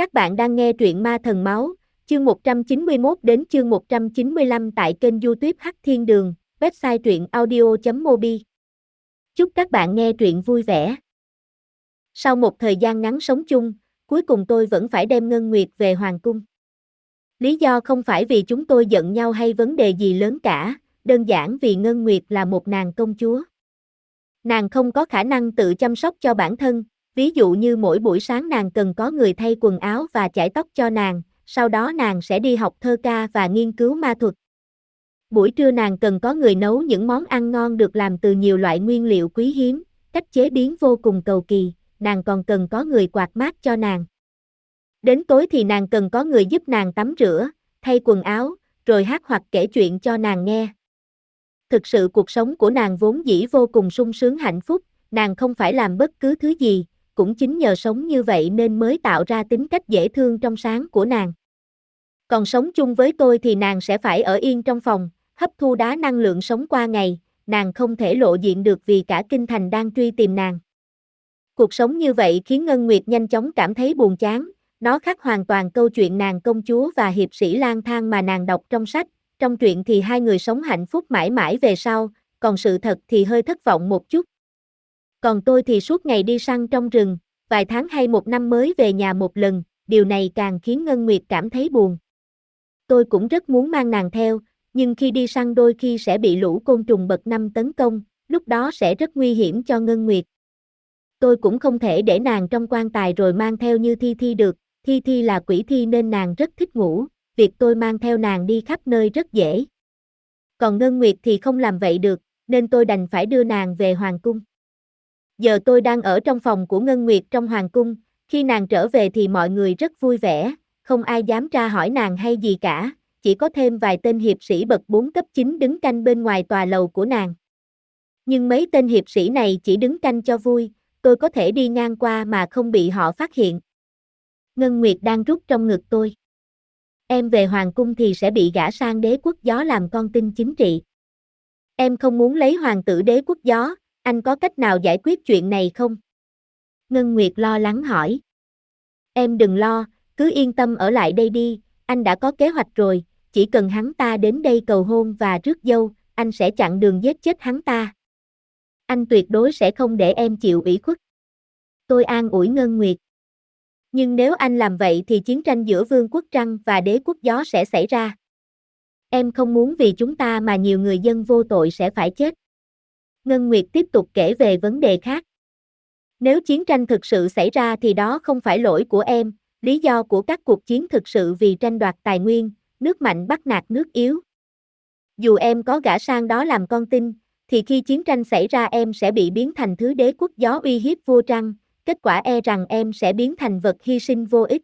Các bạn đang nghe truyện Ma Thần Máu, chương 191 đến chương 195 tại kênh youtube Hắc Thiên Đường, website truyện audio.mobi. Chúc các bạn nghe truyện vui vẻ. Sau một thời gian ngắn sống chung, cuối cùng tôi vẫn phải đem Ngân Nguyệt về Hoàng Cung. Lý do không phải vì chúng tôi giận nhau hay vấn đề gì lớn cả, đơn giản vì Ngân Nguyệt là một nàng công chúa. Nàng không có khả năng tự chăm sóc cho bản thân, ví dụ như mỗi buổi sáng nàng cần có người thay quần áo và chải tóc cho nàng, sau đó nàng sẽ đi học thơ ca và nghiên cứu ma thuật. Buổi trưa nàng cần có người nấu những món ăn ngon được làm từ nhiều loại nguyên liệu quý hiếm, cách chế biến vô cùng cầu kỳ, nàng còn cần có người quạt mát cho nàng. Đến tối thì nàng cần có người giúp nàng tắm rửa, thay quần áo, rồi hát hoặc kể chuyện cho nàng nghe. Thực sự cuộc sống của nàng vốn dĩ vô cùng sung sướng hạnh phúc, nàng không phải làm bất cứ thứ gì, cũng chính nhờ sống như vậy nên mới tạo ra tính cách dễ thương trong sáng của nàng. Còn sống chung với tôi thì nàng sẽ phải ở yên trong phòng, hấp thu đá năng lượng sống qua ngày, nàng không thể lộ diện được vì cả kinh thành đang truy tìm nàng. Cuộc sống như vậy khiến Ngân Nguyệt nhanh chóng cảm thấy buồn chán, nó khác hoàn toàn câu chuyện nàng công chúa và hiệp sĩ lang thang mà nàng đọc trong sách, trong truyện thì hai người sống hạnh phúc mãi mãi về sau, còn sự thật thì hơi thất vọng một chút. Còn tôi thì suốt ngày đi săn trong rừng, vài tháng hay một năm mới về nhà một lần, điều này càng khiến Ngân Nguyệt cảm thấy buồn. Tôi cũng rất muốn mang nàng theo, nhưng khi đi săn đôi khi sẽ bị lũ côn trùng bậc năm tấn công, lúc đó sẽ rất nguy hiểm cho Ngân Nguyệt. Tôi cũng không thể để nàng trong quan tài rồi mang theo như Thi Thi được, Thi Thi là quỷ thi nên nàng rất thích ngủ, việc tôi mang theo nàng đi khắp nơi rất dễ. Còn Ngân Nguyệt thì không làm vậy được, nên tôi đành phải đưa nàng về Hoàng Cung. Giờ tôi đang ở trong phòng của Ngân Nguyệt trong Hoàng Cung, khi nàng trở về thì mọi người rất vui vẻ, không ai dám tra hỏi nàng hay gì cả, chỉ có thêm vài tên hiệp sĩ bậc 4 cấp 9 đứng canh bên ngoài tòa lầu của nàng. Nhưng mấy tên hiệp sĩ này chỉ đứng canh cho vui, tôi có thể đi ngang qua mà không bị họ phát hiện. Ngân Nguyệt đang rút trong ngực tôi. Em về Hoàng Cung thì sẽ bị gả sang đế quốc gió làm con tin chính trị. Em không muốn lấy hoàng tử đế quốc gió, anh có cách nào giải quyết chuyện này không? Ngân Nguyệt lo lắng hỏi. Em đừng lo, cứ yên tâm ở lại đây đi, anh đã có kế hoạch rồi, chỉ cần hắn ta đến đây cầu hôn và rước dâu, anh sẽ chặn đường giết chết hắn ta. Anh tuyệt đối sẽ không để em chịu ủy khuất. Tôi an ủi Ngân Nguyệt. Nhưng nếu anh làm vậy thì chiến tranh giữa Vương quốc Trăng và đế quốc gió sẽ xảy ra. Em không muốn vì chúng ta mà nhiều người dân vô tội sẽ phải chết. Ngân Nguyệt tiếp tục kể về vấn đề khác. Nếu chiến tranh thực sự xảy ra thì đó không phải lỗi của em, lý do của các cuộc chiến thực sự vì tranh đoạt tài nguyên, nước mạnh bắt nạt nước yếu. Dù em có gã sang đó làm con tin, thì khi chiến tranh xảy ra em sẽ bị biến thành thứ đế quốc gió uy hiếp vô trăng, kết quả e rằng em sẽ biến thành vật hy sinh vô ích.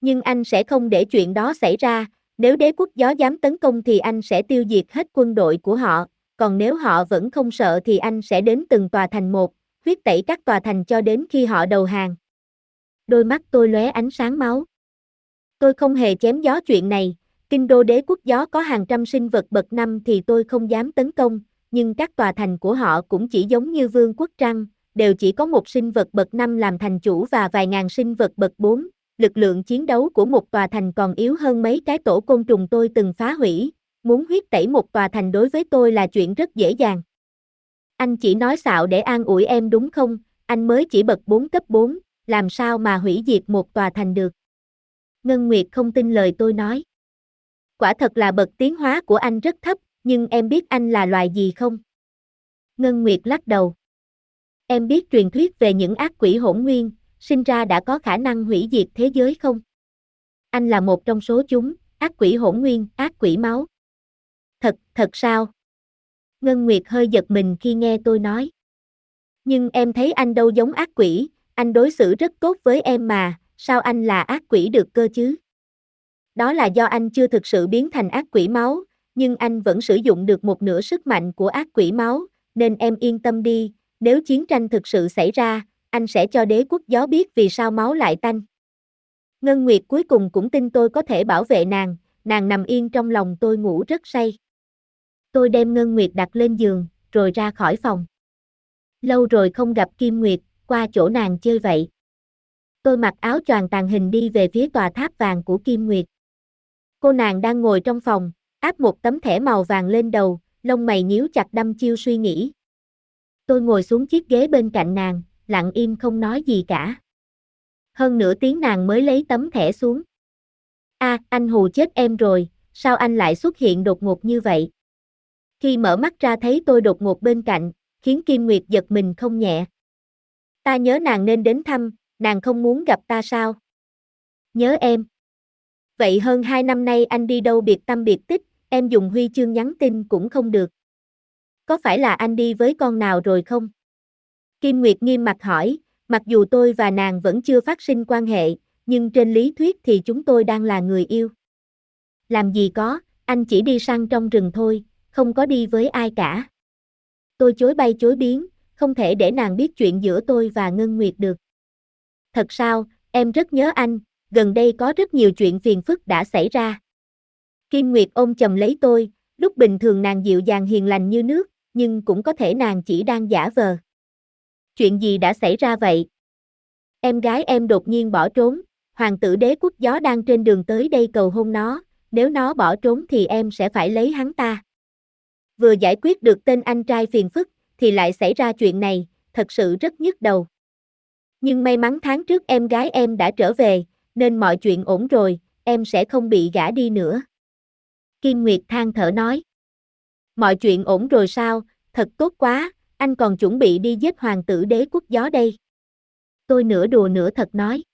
Nhưng anh sẽ không để chuyện đó xảy ra, nếu đế quốc gió dám tấn công thì anh sẽ tiêu diệt hết quân đội của họ, còn nếu họ vẫn không sợ thì anh sẽ đến từng tòa thành một, huyết tẩy các tòa thành cho đến khi họ đầu hàng. Đôi mắt tôi lóe ánh sáng máu. Tôi không hề chém gió chuyện này, kinh đô đế quốc gió có hàng trăm sinh vật bậc năm thì tôi không dám tấn công, nhưng các tòa thành của họ cũng chỉ giống như vương quốc trăng, đều chỉ có một sinh vật bậc năm làm thành chủ và vài ngàn sinh vật bậc bốn. Lực lượng chiến đấu của một tòa thành còn yếu hơn mấy cái tổ côn trùng tôi từng phá hủy, muốn huyết tẩy một tòa thành đối với tôi là chuyện rất dễ dàng. Anh chỉ nói xạo để an ủi em đúng không, anh mới chỉ bậc 4 cấp 4, làm sao mà hủy diệt một tòa thành được. Ngân Nguyệt không tin lời tôi nói. Quả thật là bậc tiến hóa của anh rất thấp, nhưng em biết anh là loài gì không? Ngân Nguyệt lắc đầu. Em biết truyền thuyết về những ác quỷ hỗn nguyên, sinh ra đã có khả năng hủy diệt thế giới không? Anh là một trong số chúng, ác quỷ hỗn nguyên, ác quỷ máu. Thật, thật sao? Ngân Nguyệt hơi giật mình khi nghe tôi nói. Nhưng em thấy anh đâu giống ác quỷ, anh đối xử rất tốt với em mà, sao anh là ác quỷ được cơ chứ? Đó là do anh chưa thực sự biến thành ác quỷ máu, nhưng anh vẫn sử dụng được một nửa sức mạnh của ác quỷ máu, nên em yên tâm đi, nếu chiến tranh thực sự xảy ra, anh sẽ cho đế quốc gió biết vì sao máu lại tanh. Ngân Nguyệt cuối cùng cũng tin tôi có thể bảo vệ nàng, nàng nằm yên trong lòng tôi ngủ rất say. Tôi đem Ngân Nguyệt đặt lên giường, rồi ra khỏi phòng. Lâu rồi không gặp Kim Nguyệt, qua chỗ nàng chơi vậy. Tôi mặc áo choàng tàn hình đi về phía tòa tháp vàng của Kim Nguyệt. Cô nàng đang ngồi trong phòng, áp một tấm thẻ màu vàng lên đầu, lông mày nhíu chặt đăm chiêu suy nghĩ. Tôi ngồi xuống chiếc ghế bên cạnh nàng, lặng im không nói gì cả. Hơn nửa tiếng nàng mới lấy tấm thẻ xuống. A, anh hù chết em rồi, sao anh lại xuất hiện đột ngột như vậy? Khi mở mắt ra thấy tôi đột ngột bên cạnh, khiến Kim Nguyệt giật mình không nhẹ. Ta nhớ nàng nên đến thăm, nàng không muốn gặp ta sao? Nhớ em. Vậy hơn hai năm nay anh đi đâu biệt tâm biệt tích, em dùng huy chương nhắn tin cũng không được. Có phải là anh đi với con nào rồi không? Kim Nguyệt nghiêm mặt hỏi, mặc dù tôi và nàng vẫn chưa phát sinh quan hệ, nhưng trên lý thuyết thì chúng tôi đang là người yêu. Làm gì có, anh chỉ đi săn trong rừng thôi, không có đi với ai cả. Tôi chối bay chối biến, không thể để nàng biết chuyện giữa tôi và Ngân Nguyệt được. Thật sao, em rất nhớ anh, gần đây có rất nhiều chuyện phiền phức đã xảy ra. Kim Nguyệt ôm chầm lấy tôi, lúc bình thường nàng dịu dàng hiền lành như nước, nhưng cũng có thể nàng chỉ đang giả vờ. Chuyện gì đã xảy ra vậy? Em gái em đột nhiên bỏ trốn, hoàng tử đế quốc gió đang trên đường tới đây cầu hôn nó, nếu nó bỏ trốn thì em sẽ phải lấy hắn ta. Vừa giải quyết được tên anh trai phiền phức, thì lại xảy ra chuyện này, thật sự rất nhức đầu. Nhưng may mắn tháng trước em gái em đã trở về, nên mọi chuyện ổn rồi, em sẽ không bị gã đi nữa. Kim Nguyệt than thở nói. Mọi chuyện ổn rồi sao, thật tốt quá, anh còn chuẩn bị đi giết hoàng tử đế quốc gió đây. Tôi nửa đùa nửa thật nói.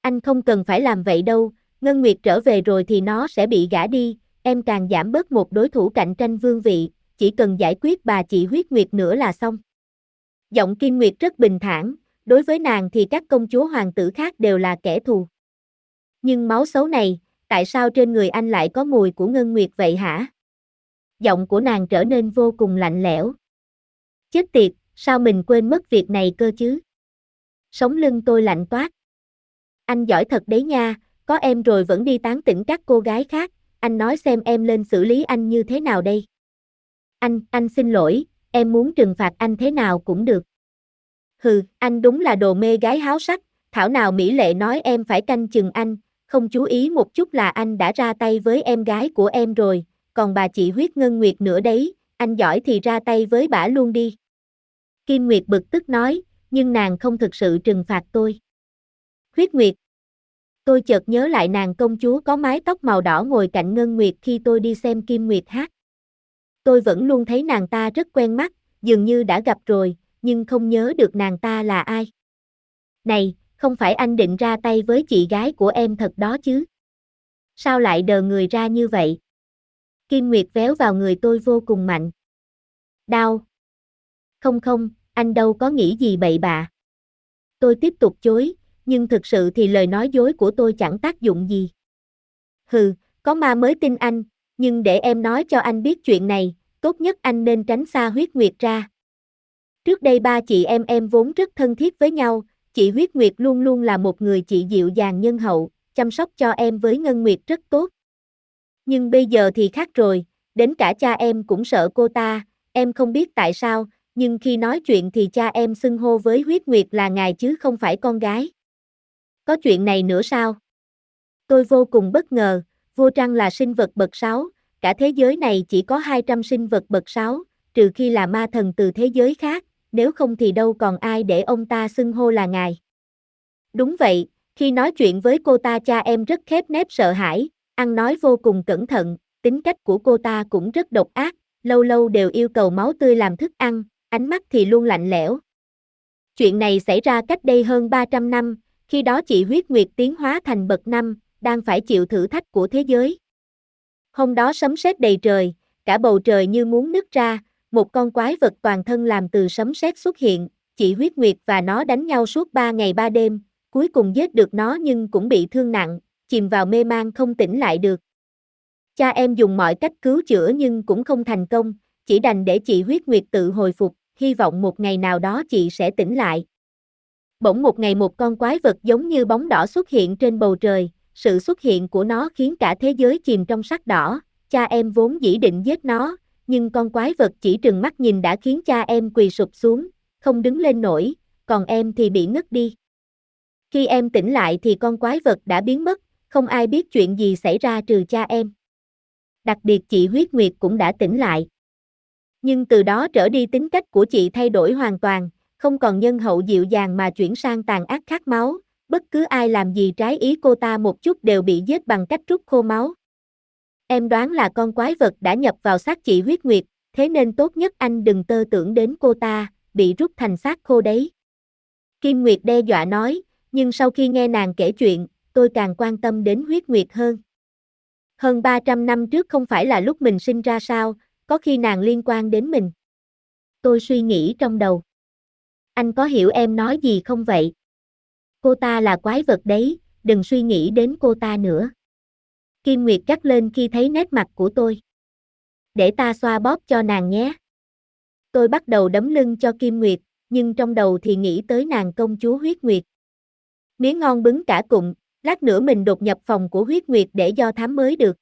Anh không cần phải làm vậy đâu, Ngân Nguyệt trở về rồi thì nó sẽ bị gã đi, em càng giảm bớt một đối thủ cạnh tranh vương vị, chỉ cần giải quyết bà chị huyết nguyệt nữa là xong. Giọng Kim Nguyệt rất bình thản, đối với nàng thì các công chúa hoàng tử khác đều là kẻ thù. Nhưng máu xấu này, tại sao trên người anh lại có mùi của Ngân Nguyệt vậy hả? Giọng của nàng trở nên vô cùng lạnh lẽo. Chết tiệt, sao mình quên mất việc này cơ chứ? Sống lưng tôi lạnh toát. Anh giỏi thật đấy nha, có em rồi vẫn đi tán tỉnh các cô gái khác, anh nói xem em lên xử lý anh như thế nào đây? Anh, anh xin lỗi, em muốn trừng phạt anh thế nào cũng được. Hừ, anh đúng là đồ mê gái háo sắc, thảo nào Mỹ Lệ nói em phải canh chừng anh, không chú ý một chút là anh đã ra tay với em gái của em rồi, còn bà chị huyết ngân nguyệt nữa đấy, anh giỏi thì ra tay với bả luôn đi. Kim Nguyệt bực tức nói, nhưng nàng không thực sự trừng phạt tôi. Huyết Nguyệt. Tôi chợt nhớ lại nàng công chúa có mái tóc màu đỏ ngồi cạnh Ngân Nguyệt khi tôi đi xem Kim Nguyệt hát. Tôi vẫn luôn thấy nàng ta rất quen mắt, dường như đã gặp rồi, nhưng không nhớ được nàng ta là ai. Này, không phải anh định ra tay với chị gái của em thật đó chứ? Sao lại đờ người ra như vậy? Kim Nguyệt véo vào người tôi vô cùng mạnh. Đau. Không không, anh đâu có nghĩ gì bậy bạ. Tôi tiếp tục chối, nhưng thực sự thì lời nói dối của tôi chẳng tác dụng gì. Hừ, có ma mới tin anh, nhưng để em nói cho anh biết chuyện này, tốt nhất anh nên tránh xa huyết nguyệt ra. Trước đây ba chị em em vốn rất thân thiết với nhau, chị huyết nguyệt luôn luôn là một người chị dịu dàng nhân hậu, chăm sóc cho em với ngân nguyệt rất tốt. Nhưng bây giờ thì khác rồi, đến cả cha em cũng sợ cô ta, em không biết tại sao, nhưng khi nói chuyện thì cha em xưng hô với huyết nguyệt là ngài chứ không phải con gái. Có chuyện này nữa sao? Tôi vô cùng bất ngờ, vua trăng là sinh vật bậc 6, cả thế giới này chỉ có 200 sinh vật bậc 6, trừ khi là ma thần từ thế giới khác, nếu không thì đâu còn ai để ông ta xưng hô là ngài. Đúng vậy, khi nói chuyện với cô ta cha em rất khép nép sợ hãi, ăn nói vô cùng cẩn thận, tính cách của cô ta cũng rất độc ác, lâu lâu đều yêu cầu máu tươi làm thức ăn, ánh mắt thì luôn lạnh lẽo. Chuyện này xảy ra cách đây hơn 300 năm, khi đó chị huyết nguyệt tiến hóa thành bậc năm, đang phải chịu thử thách của thế giới. Hôm đó sấm sét đầy trời, cả bầu trời như muốn nứt ra, một con quái vật toàn thân làm từ sấm sét xuất hiện, chị huyết nguyệt và nó đánh nhau suốt 3 ngày 3 đêm, cuối cùng giết được nó nhưng cũng bị thương nặng, chìm vào mê man không tỉnh lại được. Cha em dùng mọi cách cứu chữa nhưng cũng không thành công, chỉ đành để chị huyết nguyệt tự hồi phục, hy vọng một ngày nào đó chị sẽ tỉnh lại. Bỗng một ngày một con quái vật giống như bóng đỏ xuất hiện trên bầu trời, sự xuất hiện của nó khiến cả thế giới chìm trong sắc đỏ, cha em vốn dĩ định giết nó, nhưng con quái vật chỉ trừng mắt nhìn đã khiến cha em quỳ sụp xuống, không đứng lên nổi, còn em thì bị ngất đi. Khi em tỉnh lại thì con quái vật đã biến mất, không ai biết chuyện gì xảy ra trừ cha em. Đặc biệt chị huyết nguyệt cũng đã tỉnh lại. Nhưng từ đó trở đi tính cách của chị thay đổi hoàn toàn, không còn nhân hậu dịu dàng mà chuyển sang tàn ác khát máu, bất cứ ai làm gì trái ý cô ta một chút đều bị giết bằng cách rút khô máu. Em đoán là con quái vật đã nhập vào xác chị huyết nguyệt, thế nên tốt nhất anh đừng tơ tưởng đến cô ta, bị rút thành xác khô đấy. Kim Nguyệt đe dọa nói, nhưng sau khi nghe nàng kể chuyện, tôi càng quan tâm đến huyết nguyệt hơn. Hơn 300 năm trước không phải là lúc mình sinh ra sao, có khi nàng liên quan đến mình. Tôi suy nghĩ trong đầu. Anh có hiểu em nói gì không vậy? Cô ta là quái vật đấy, đừng suy nghĩ đến cô ta nữa. Kim Nguyệt cắt lên khi thấy nét mặt của tôi. Để ta xoa bóp cho nàng nhé. Tôi bắt đầu đấm lưng cho Kim Nguyệt, nhưng trong đầu thì nghĩ tới nàng công chúa huyết nguyệt. Miếng ngon bứng cả cụm, lát nữa mình đột nhập phòng của huyết nguyệt để do thám mới được.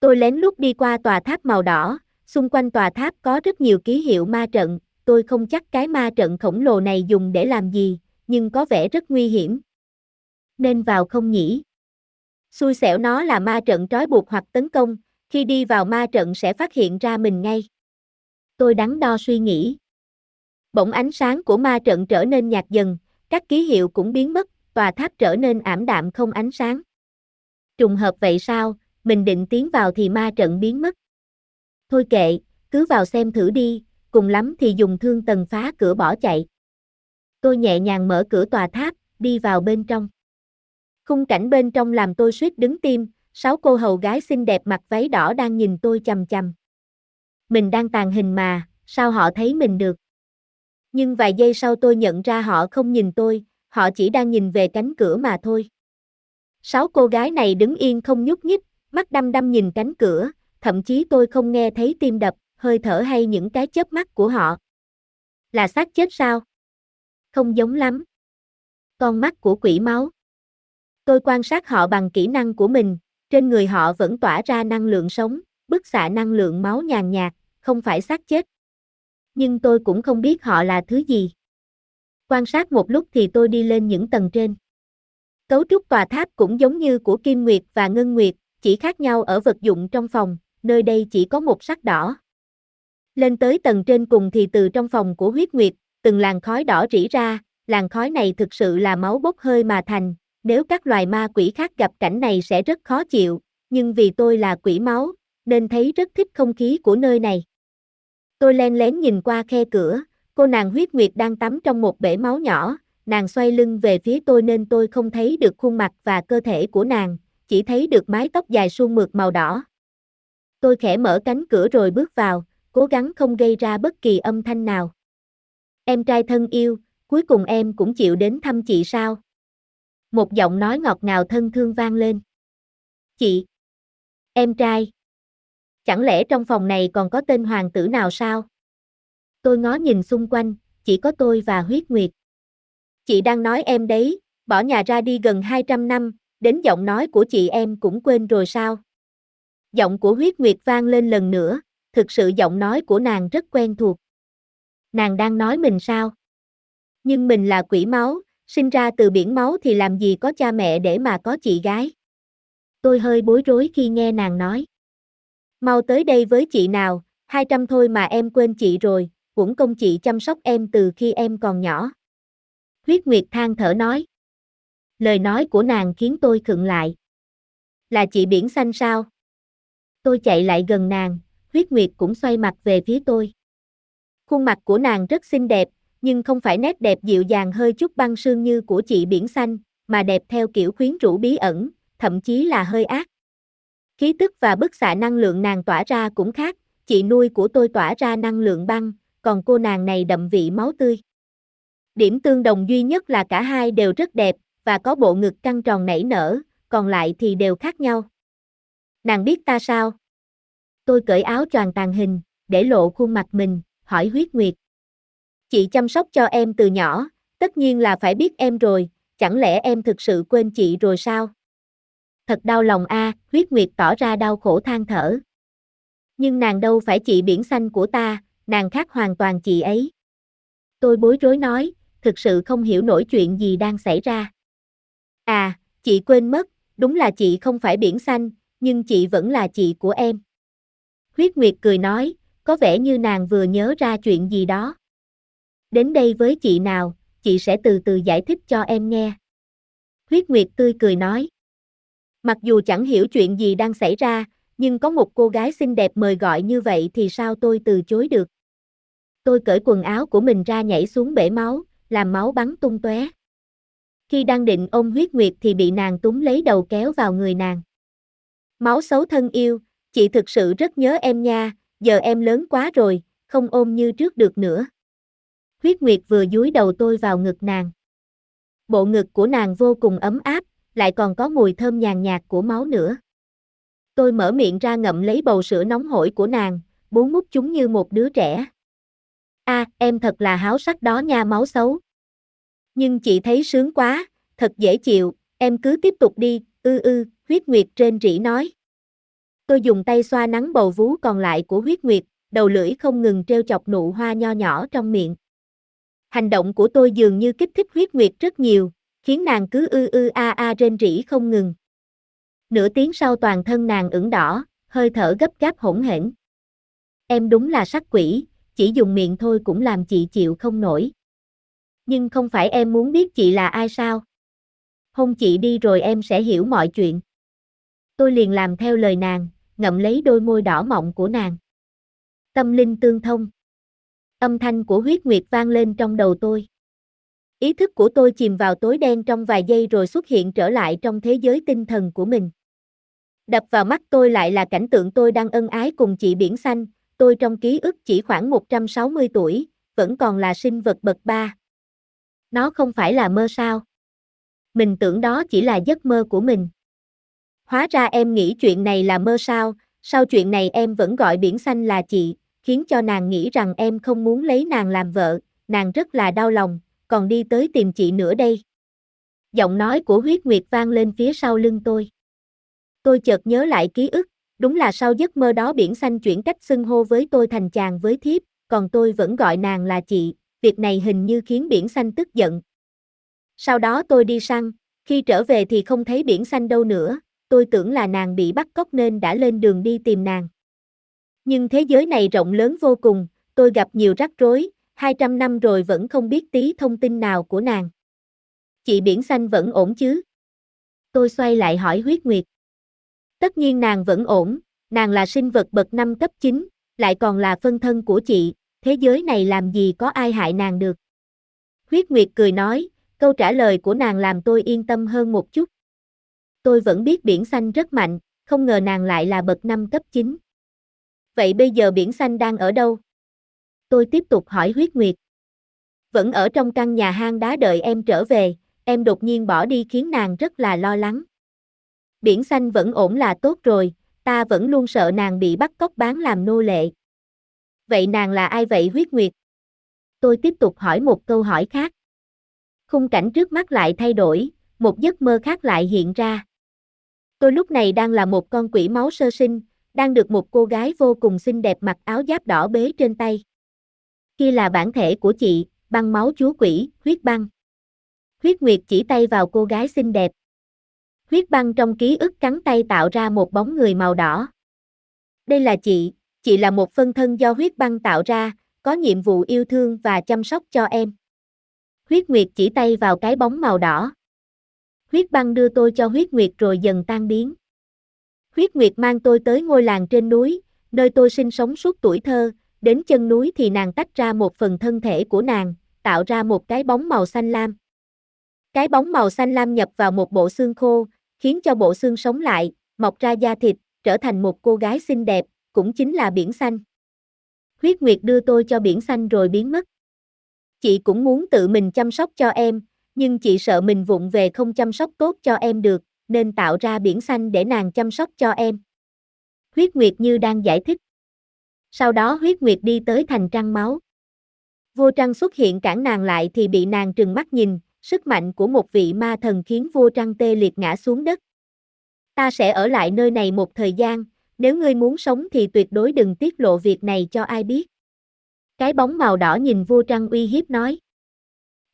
Tôi lén lút đi qua tòa tháp màu đỏ, xung quanh tòa tháp có rất nhiều ký hiệu ma trận, tôi không chắc cái ma trận khổng lồ này dùng để làm gì, nhưng có vẻ rất nguy hiểm. Nên vào không nhỉ? Xui xẻo nó là ma trận trói buộc hoặc tấn công, khi đi vào ma trận sẽ phát hiện ra mình ngay. Tôi đắn đo suy nghĩ. Bỗng ánh sáng của ma trận trở nên nhạt dần, các ký hiệu cũng biến mất, tòa tháp trở nên ảm đạm không ánh sáng. Trùng hợp vậy sao, mình định tiến vào thì ma trận biến mất. Thôi kệ, cứ vào xem thử đi, cùng lắm thì dùng thương tần phá cửa bỏ chạy. Tôi nhẹ nhàng mở cửa tòa tháp, đi vào bên trong. Khung cảnh bên trong làm tôi suýt đứng tim, sáu cô hầu gái xinh đẹp mặc váy đỏ đang nhìn tôi chằm chằm. Mình đang tàn hình mà, sao họ thấy mình được? Nhưng vài giây sau tôi nhận ra họ không nhìn tôi, họ chỉ đang nhìn về cánh cửa mà thôi. Sáu cô gái này đứng yên không nhúc nhích, mắt đăm đăm nhìn cánh cửa, thậm chí tôi không nghe thấy tim đập, hơi thở hay những cái chớp mắt của họ. Là xác chết sao? Không giống lắm. Con mắt của quỷ máu. Tôi quan sát họ bằng kỹ năng của mình, trên người họ vẫn tỏa ra năng lượng sống, bức xạ năng lượng máu nhàn nhạt, không phải xác chết. Nhưng tôi cũng không biết họ là thứ gì. Quan sát một lúc thì tôi đi lên những tầng trên. Cấu trúc tòa tháp cũng giống như của Kim Nguyệt và Ngân Nguyệt, chỉ khác nhau ở vật dụng trong phòng, nơi đây chỉ có một sắc đỏ. Lên tới tầng trên cùng thì từ trong phòng của huyết nguyệt, từng làn khói đỏ rỉ ra, làn khói này thực sự là máu bốc hơi mà thành, nếu các loài ma quỷ khác gặp cảnh này sẽ rất khó chịu, nhưng vì tôi là quỷ máu, nên thấy rất thích không khí của nơi này. Tôi len lén nhìn qua khe cửa, cô nàng huyết nguyệt đang tắm trong một bể máu nhỏ, nàng xoay lưng về phía tôi nên tôi không thấy được khuôn mặt và cơ thể của nàng, chỉ thấy được mái tóc dài suôn mượt màu đỏ. Tôi khẽ mở cánh cửa rồi bước vào, cố gắng không gây ra bất kỳ âm thanh nào. Em trai thân yêu, cuối cùng em cũng chịu đến thăm chị sao? Một giọng nói ngọt ngào thân thương vang lên. Chị! Em trai! Chẳng lẽ trong phòng này còn có tên hoàng tử nào sao? Tôi ngó nhìn xung quanh, chỉ có tôi và huyết nguyệt. Chị đang nói em đấy, bỏ nhà ra đi gần 200 năm, đến giọng nói của chị em cũng quên rồi sao? Giọng của huyết nguyệt vang lên lần nữa, thực sự giọng nói của nàng rất quen thuộc. Nàng đang nói mình sao? Nhưng mình là quỷ máu, sinh ra từ biển máu thì làm gì có cha mẹ để mà có chị gái. Tôi hơi bối rối khi nghe nàng nói. Mau tới đây với chị nào, 200 thôi mà em quên chị rồi, cũng công chị chăm sóc em từ khi em còn nhỏ. Huyết Nguyệt than thở nói. Lời nói của nàng khiến tôi khựng lại. Là chị biển xanh sao? Tôi chạy lại gần nàng, Tuyết nguyệt cũng xoay mặt về phía tôi. Khuôn mặt của nàng rất xinh đẹp, nhưng không phải nét đẹp dịu dàng hơi chút băng sương như của chị biển xanh, mà đẹp theo kiểu khuyến rũ bí ẩn, thậm chí là hơi ác. Khí tức và bức xạ năng lượng nàng tỏa ra cũng khác, chị nuôi của tôi tỏa ra năng lượng băng, còn cô nàng này đậm vị máu tươi. Điểm tương đồng duy nhất là cả hai đều rất đẹp, và có bộ ngực căng tròn nảy nở, còn lại thì đều khác nhau. Nàng biết ta sao? Tôi cởi áo choàng tàn hình, để lộ khuôn mặt mình, hỏi huyết nguyệt. Chị chăm sóc cho em từ nhỏ, tất nhiên là phải biết em rồi, chẳng lẽ em thực sự quên chị rồi sao? Thật đau lòng a, huyết nguyệt tỏ ra đau khổ than thở. Nhưng nàng đâu phải chị biển xanh của ta, nàng khác hoàn toàn chị ấy. Tôi bối rối nói, thực sự không hiểu nổi chuyện gì đang xảy ra. À, chị quên mất, đúng là chị không phải biển xanh, nhưng chị vẫn là chị của em. Huyết Nguyệt cười nói, có vẻ như nàng vừa nhớ ra chuyện gì đó. Đến đây với chị nào, chị sẽ từ từ giải thích cho em nghe. Huyết Nguyệt tươi cười nói. Mặc dù chẳng hiểu chuyện gì đang xảy ra, nhưng có một cô gái xinh đẹp mời gọi như vậy thì sao tôi từ chối được. Tôi cởi quần áo của mình ra nhảy xuống bể máu, làm máu bắn tung tóe. Khi đang định ôm huyết nguyệt thì bị nàng túng lấy đầu kéo vào người nàng. Máu xấu thân yêu, chị thực sự rất nhớ em nha, giờ em lớn quá rồi, không ôm như trước được nữa. Huyết Nguyệt vừa dúi đầu tôi vào ngực nàng. Bộ ngực của nàng vô cùng ấm áp, lại còn có mùi thơm nhàn nhạt của máu nữa. Tôi mở miệng ra ngậm lấy bầu sữa nóng hổi của nàng, bú mút chúng như một đứa trẻ. A, à, em thật là háo sắc đó nha máu xấu. Nhưng chị thấy sướng quá, thật dễ chịu, em cứ tiếp tục đi, ư ư, huyết nguyệt trên rỉ nói. Tôi dùng tay xoa nắng bầu vú còn lại của huyết nguyệt, đầu lưỡi không ngừng treo chọc nụ hoa nho nhỏ trong miệng. Hành động của tôi dường như kích thích huyết nguyệt rất nhiều, khiến nàng cứ ư ư a a trên rỉ không ngừng. Nửa tiếng sau toàn thân nàng ửng đỏ, hơi thở gấp gáp hỗn hển. Em đúng là sắc quỷ, chỉ dùng miệng thôi cũng làm chị chịu không nổi. Nhưng không phải em muốn biết chị là ai sao? Hôn chị đi rồi em sẽ hiểu mọi chuyện. Tôi liền làm theo lời nàng, ngậm lấy đôi môi đỏ mọng của nàng. Tâm linh tương thông. Âm thanh của huyết nguyệt vang lên trong đầu tôi. Ý thức của tôi chìm vào tối đen trong vài giây rồi xuất hiện trở lại trong thế giới tinh thần của mình. Đập vào mắt tôi lại là cảnh tượng tôi đang ân ái cùng chị biển xanh, tôi trong ký ức chỉ khoảng 160 tuổi, vẫn còn là sinh vật bậc ba. Nó không phải là mơ sao? Mình tưởng đó chỉ là giấc mơ của mình. Hóa ra em nghĩ chuyện này là mơ sao, sau chuyện này em vẫn gọi biển xanh là chị, khiến cho nàng nghĩ rằng em không muốn lấy nàng làm vợ, nàng rất là đau lòng, còn đi tới tìm chị nữa đây. Giọng nói của huyết nguyệt vang lên phía sau lưng tôi. Tôi chợt nhớ lại ký ức, đúng là sau giấc mơ đó biển xanh chuyển cách xưng hô với tôi thành chàng với thiếp, còn tôi vẫn gọi nàng là chị, việc này hình như khiến biển xanh tức giận. Sau đó tôi đi săn, khi trở về thì không thấy biển xanh đâu nữa, tôi tưởng là nàng bị bắt cóc nên đã lên đường đi tìm nàng. Nhưng thế giới này rộng lớn vô cùng, tôi gặp nhiều rắc rối, 200 năm rồi vẫn không biết tí thông tin nào của nàng. Chị biển xanh vẫn ổn chứ? Tôi xoay lại hỏi huyết nguyệt. Tất nhiên nàng vẫn ổn, nàng là sinh vật bậc năm cấp 9, lại còn là phân thân của chị, thế giới này làm gì có ai hại nàng được. Huyết Nguyệt cười nói, câu trả lời của nàng làm tôi yên tâm hơn một chút. Tôi vẫn biết biển xanh rất mạnh, không ngờ nàng lại là bậc năm cấp 9. Vậy bây giờ biển xanh đang ở đâu? Tôi tiếp tục hỏi huyết nguyệt. Vẫn ở trong căn nhà hang đá đợi em trở về, em đột nhiên bỏ đi khiến nàng rất là lo lắng. Biển xanh vẫn ổn là tốt rồi, ta vẫn luôn sợ nàng bị bắt cóc bán làm nô lệ. Vậy nàng là ai vậy huyết nguyệt? Tôi tiếp tục hỏi một câu hỏi khác. Khung cảnh trước mắt lại thay đổi, một giấc mơ khác lại hiện ra. Tôi lúc này đang là một con quỷ máu sơ sinh, đang được một cô gái vô cùng xinh đẹp mặc áo giáp đỏ bế trên tay. Kia là bản thể của chị, băng máu chúa quỷ, huyết băng. Huyết Nguyệt chỉ tay vào cô gái xinh đẹp. Huyết băng trong ký ức cắn tay tạo ra một bóng người màu đỏ. Đây là chị, chị là một phân thân do huyết băng tạo ra, có nhiệm vụ yêu thương và chăm sóc cho em. Huyết Nguyệt chỉ tay vào cái bóng màu đỏ. Huyết băng đưa tôi cho huyết Nguyệt rồi dần tan biến. Huyết Nguyệt mang tôi tới ngôi làng trên núi, nơi tôi sinh sống suốt tuổi thơ, đến chân núi thì nàng tách ra một phần thân thể của nàng, tạo ra một cái bóng màu xanh lam. Cái bóng màu xanh lam nhập vào một bộ xương khô, khiến cho bộ xương sống lại, mọc ra da thịt, trở thành một cô gái xinh đẹp, cũng chính là biển xanh. Huyết Nguyệt đưa tôi cho biển xanh rồi biến mất. Chị cũng muốn tự mình chăm sóc cho em, nhưng chị sợ mình vụng về không chăm sóc tốt cho em được, nên tạo ra biển xanh để nàng chăm sóc cho em. Huyết Nguyệt như đang giải thích. Sau đó huyết nguyệt đi tới thành trăng máu. Vô trăng xuất hiện cản nàng lại thì bị nàng trừng mắt nhìn, sức mạnh của một vị ma thần khiến Vô trăng tê liệt ngã xuống đất. Ta sẽ ở lại nơi này một thời gian, nếu ngươi muốn sống thì tuyệt đối đừng tiết lộ việc này cho ai biết. Cái bóng màu đỏ nhìn Vô trăng uy hiếp nói.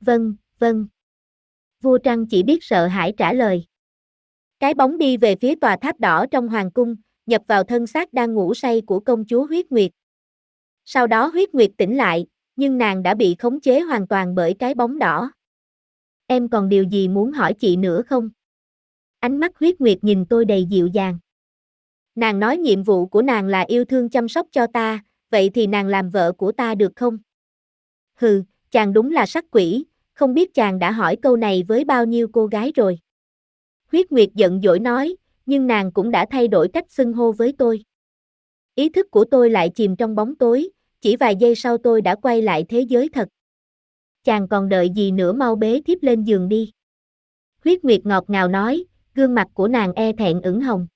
Vâng, vâng. Vua Trăng chỉ biết sợ hãi trả lời. Cái bóng đi về phía tòa tháp đỏ trong hoàng cung, nhập vào thân xác đang ngủ say của công chúa huyết nguyệt. Sau đó huyết nguyệt tỉnh lại, nhưng nàng đã bị khống chế hoàn toàn bởi cái bóng đỏ. Em còn điều gì muốn hỏi chị nữa không? Ánh mắt huyết nguyệt nhìn tôi đầy dịu dàng. Nàng nói nhiệm vụ của nàng là yêu thương chăm sóc cho ta, vậy thì nàng làm vợ của ta được không? Hừ, chàng đúng là sắc quỷ, không biết chàng đã hỏi câu này với bao nhiêu cô gái rồi. Huyết Nguyệt giận dỗi nói, nhưng nàng cũng đã thay đổi cách xưng hô với tôi. Ý thức của tôi lại chìm trong bóng tối, chỉ vài giây sau tôi đã quay lại thế giới thật. Chàng còn đợi gì nữa mau bế thiếp lên giường đi. Huyết Nguyệt ngọt ngào nói, gương mặt của nàng e thẹn ửng hồng.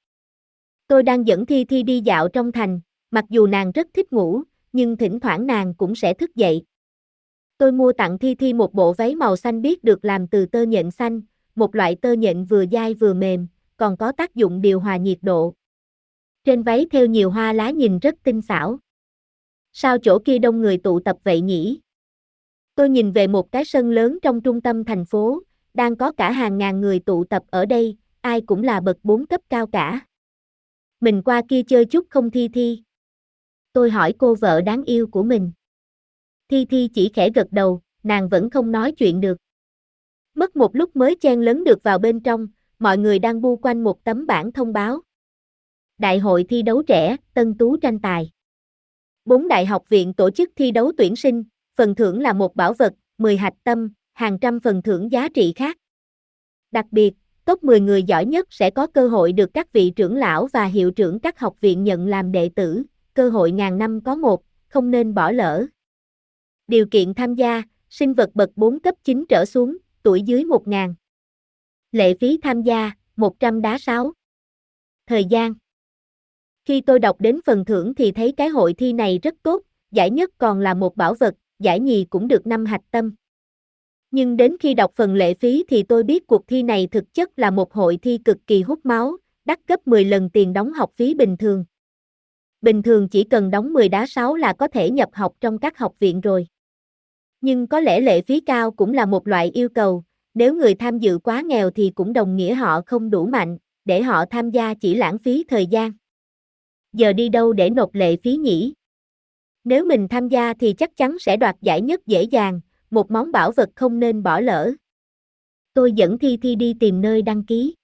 Tôi đang dẫn Thi Thi đi dạo trong thành, mặc dù nàng rất thích ngủ, nhưng thỉnh thoảng nàng cũng sẽ thức dậy. Tôi mua tặng Thi Thi một bộ váy màu xanh biết được làm từ tơ nhện xanh, một loại tơ nhện vừa dai vừa mềm, còn có tác dụng điều hòa nhiệt độ. Trên váy theo nhiều hoa lá nhìn rất tinh xảo. Sao chỗ kia đông người tụ tập vậy nhỉ? Tôi nhìn về một cái sân lớn trong trung tâm thành phố, đang có cả hàng ngàn người tụ tập ở đây, ai cũng là bậc bốn cấp cao cả. Mình qua kia chơi chút không Thi Thi. Tôi hỏi cô vợ đáng yêu của mình. Thi Thi chỉ khẽ gật đầu, nàng vẫn không nói chuyện được. Mất một lúc mới chen lấn được vào bên trong, mọi người đang bu quanh một tấm bảng thông báo. Đại hội thi đấu trẻ, tân tú tranh tài. Bốn đại học viện tổ chức thi đấu tuyển sinh, phần thưởng là một bảo vật, 10 hạch tâm, hàng trăm phần thưởng giá trị khác. Đặc biệt, top 10 người giỏi nhất sẽ có cơ hội được các vị trưởng lão và hiệu trưởng các học viện nhận làm đệ tử, cơ hội ngàn năm có một, không nên bỏ lỡ. Điều kiện tham gia, sinh vật bậc 4 cấp 9 trở xuống, tuổi dưới 1.000. Lệ phí tham gia, 100 đá 6. Thời gian Khi tôi đọc đến phần thưởng thì thấy cái hội thi này rất tốt, giải nhất còn là một bảo vật, giải nhì cũng được 5 hạch tâm. Nhưng đến khi đọc phần lệ phí thì tôi biết cuộc thi này thực chất là một hội thi cực kỳ hút máu, đắt gấp 10 lần tiền đóng học phí bình thường. Bình thường chỉ cần đóng 10 đá 6 là có thể nhập học trong các học viện rồi. Nhưng có lẽ lệ phí cao cũng là một loại yêu cầu, nếu người tham dự quá nghèo thì cũng đồng nghĩa họ không đủ mạnh, để họ tham gia chỉ lãng phí thời gian. Giờ đi đâu để nộp lệ phí nhỉ? Nếu mình tham gia thì chắc chắn sẽ đoạt giải nhất dễ dàng, một món bảo vật không nên bỏ lỡ. Tôi dẫn Thi Thi đi tìm nơi đăng ký.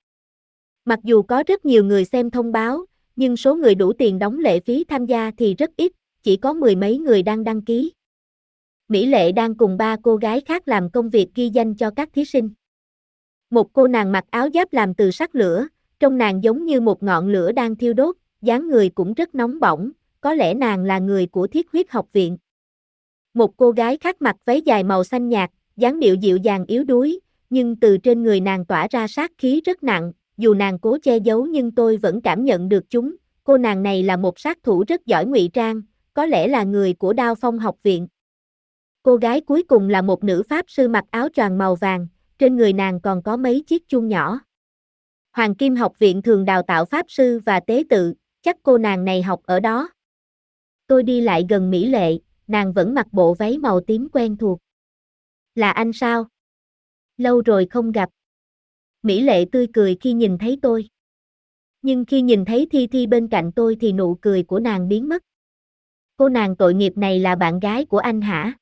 Mặc dù có rất nhiều người xem thông báo, nhưng số người đủ tiền đóng lệ phí tham gia thì rất ít, chỉ có mười mấy người đang đăng ký. Mỹ Lệ đang cùng ba cô gái khác làm công việc ghi danh cho các thí sinh. Một cô nàng mặc áo giáp làm từ sắt lửa, trông nàng giống như một ngọn lửa đang thiêu đốt, dáng người cũng rất nóng bỏng, có lẽ nàng là người của thiết huyết học viện. Một cô gái khác mặc váy dài màu xanh nhạt, dáng điệu dịu dàng yếu đuối, nhưng từ trên người nàng tỏa ra sát khí rất nặng, dù nàng cố che giấu nhưng tôi vẫn cảm nhận được chúng, cô nàng này là một sát thủ rất giỏi ngụy trang, có lẽ là người của đao phong học viện. Cô gái cuối cùng là một nữ pháp sư mặc áo choàng màu vàng, trên người nàng còn có mấy chiếc chuông nhỏ. Hoàng Kim học viện thường đào tạo pháp sư và tế tự, chắc cô nàng này học ở đó. Tôi đi lại gần Mỹ Lệ, nàng vẫn mặc bộ váy màu tím quen thuộc. Là anh sao? Lâu rồi không gặp. Mỹ Lệ tươi cười khi nhìn thấy tôi. Nhưng khi nhìn thấy Thi Thi bên cạnh tôi thì nụ cười của nàng biến mất. Cô nàng tội nghiệp này là bạn gái của anh hả?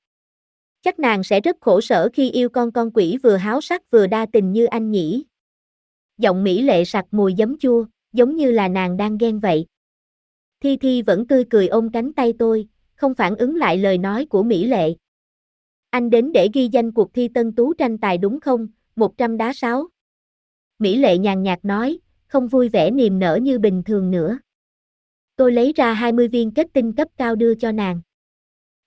Chắc nàng sẽ rất khổ sở khi yêu con con quỷ vừa háo sắc vừa đa tình như anh nhỉ. Giọng Mỹ lệ sặc mùi giấm chua, giống như là nàng đang ghen vậy. Thi Thi vẫn tươi cười ôm cánh tay tôi, không phản ứng lại lời nói của Mỹ lệ. Anh đến để ghi danh cuộc thi tân tú tranh tài đúng không, 100 đá 6. Mỹ lệ nhàn nhạt nói, không vui vẻ niềm nở như bình thường nữa. Tôi lấy ra 20 viên kết tinh cấp cao đưa cho nàng.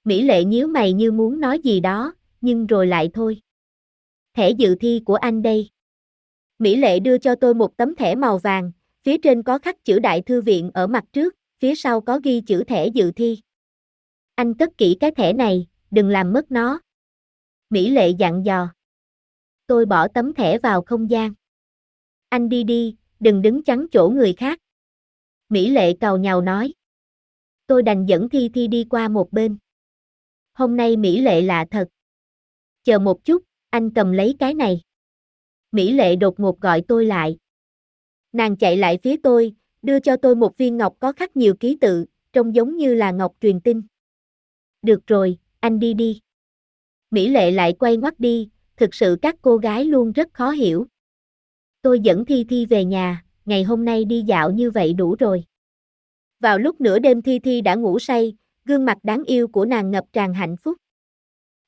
Mỹ lệ nhíu mày như muốn nói gì đó, nhưng rồi lại thôi. Thẻ dự thi của anh đây. Mỹ lệ đưa cho tôi một tấm thẻ màu vàng, phía trên có khắc chữ đại thư viện ở mặt trước, phía sau có ghi chữ thẻ dự thi. Anh cất kỹ cái thẻ này, đừng làm mất nó. Mỹ lệ dặn dò. Tôi bỏ tấm thẻ vào không gian. Anh đi đi, đừng đứng chắn chỗ người khác. Mỹ lệ cầu nhào nói. Tôi đành dẫn Thi Thi đi qua một bên hôm nay Mỹ lệ lạ thật. Chờ một chút, anh cầm lấy cái này. Mỹ Lệ đột ngột gọi tôi lại. Nàng chạy lại phía tôi, đưa cho tôi một viên ngọc có khắc nhiều ký tự, trông giống như là ngọc truyền tin. Được rồi, anh đi đi. Mỹ Lệ lại quay ngoắt đi, thực sự các cô gái luôn rất khó hiểu. Tôi dẫn Thi Thi về nhà, ngày hôm nay đi dạo như vậy đủ rồi. Vào lúc nửa đêm Thi Thi đã ngủ say, gương mặt đáng yêu của nàng ngập tràn hạnh phúc.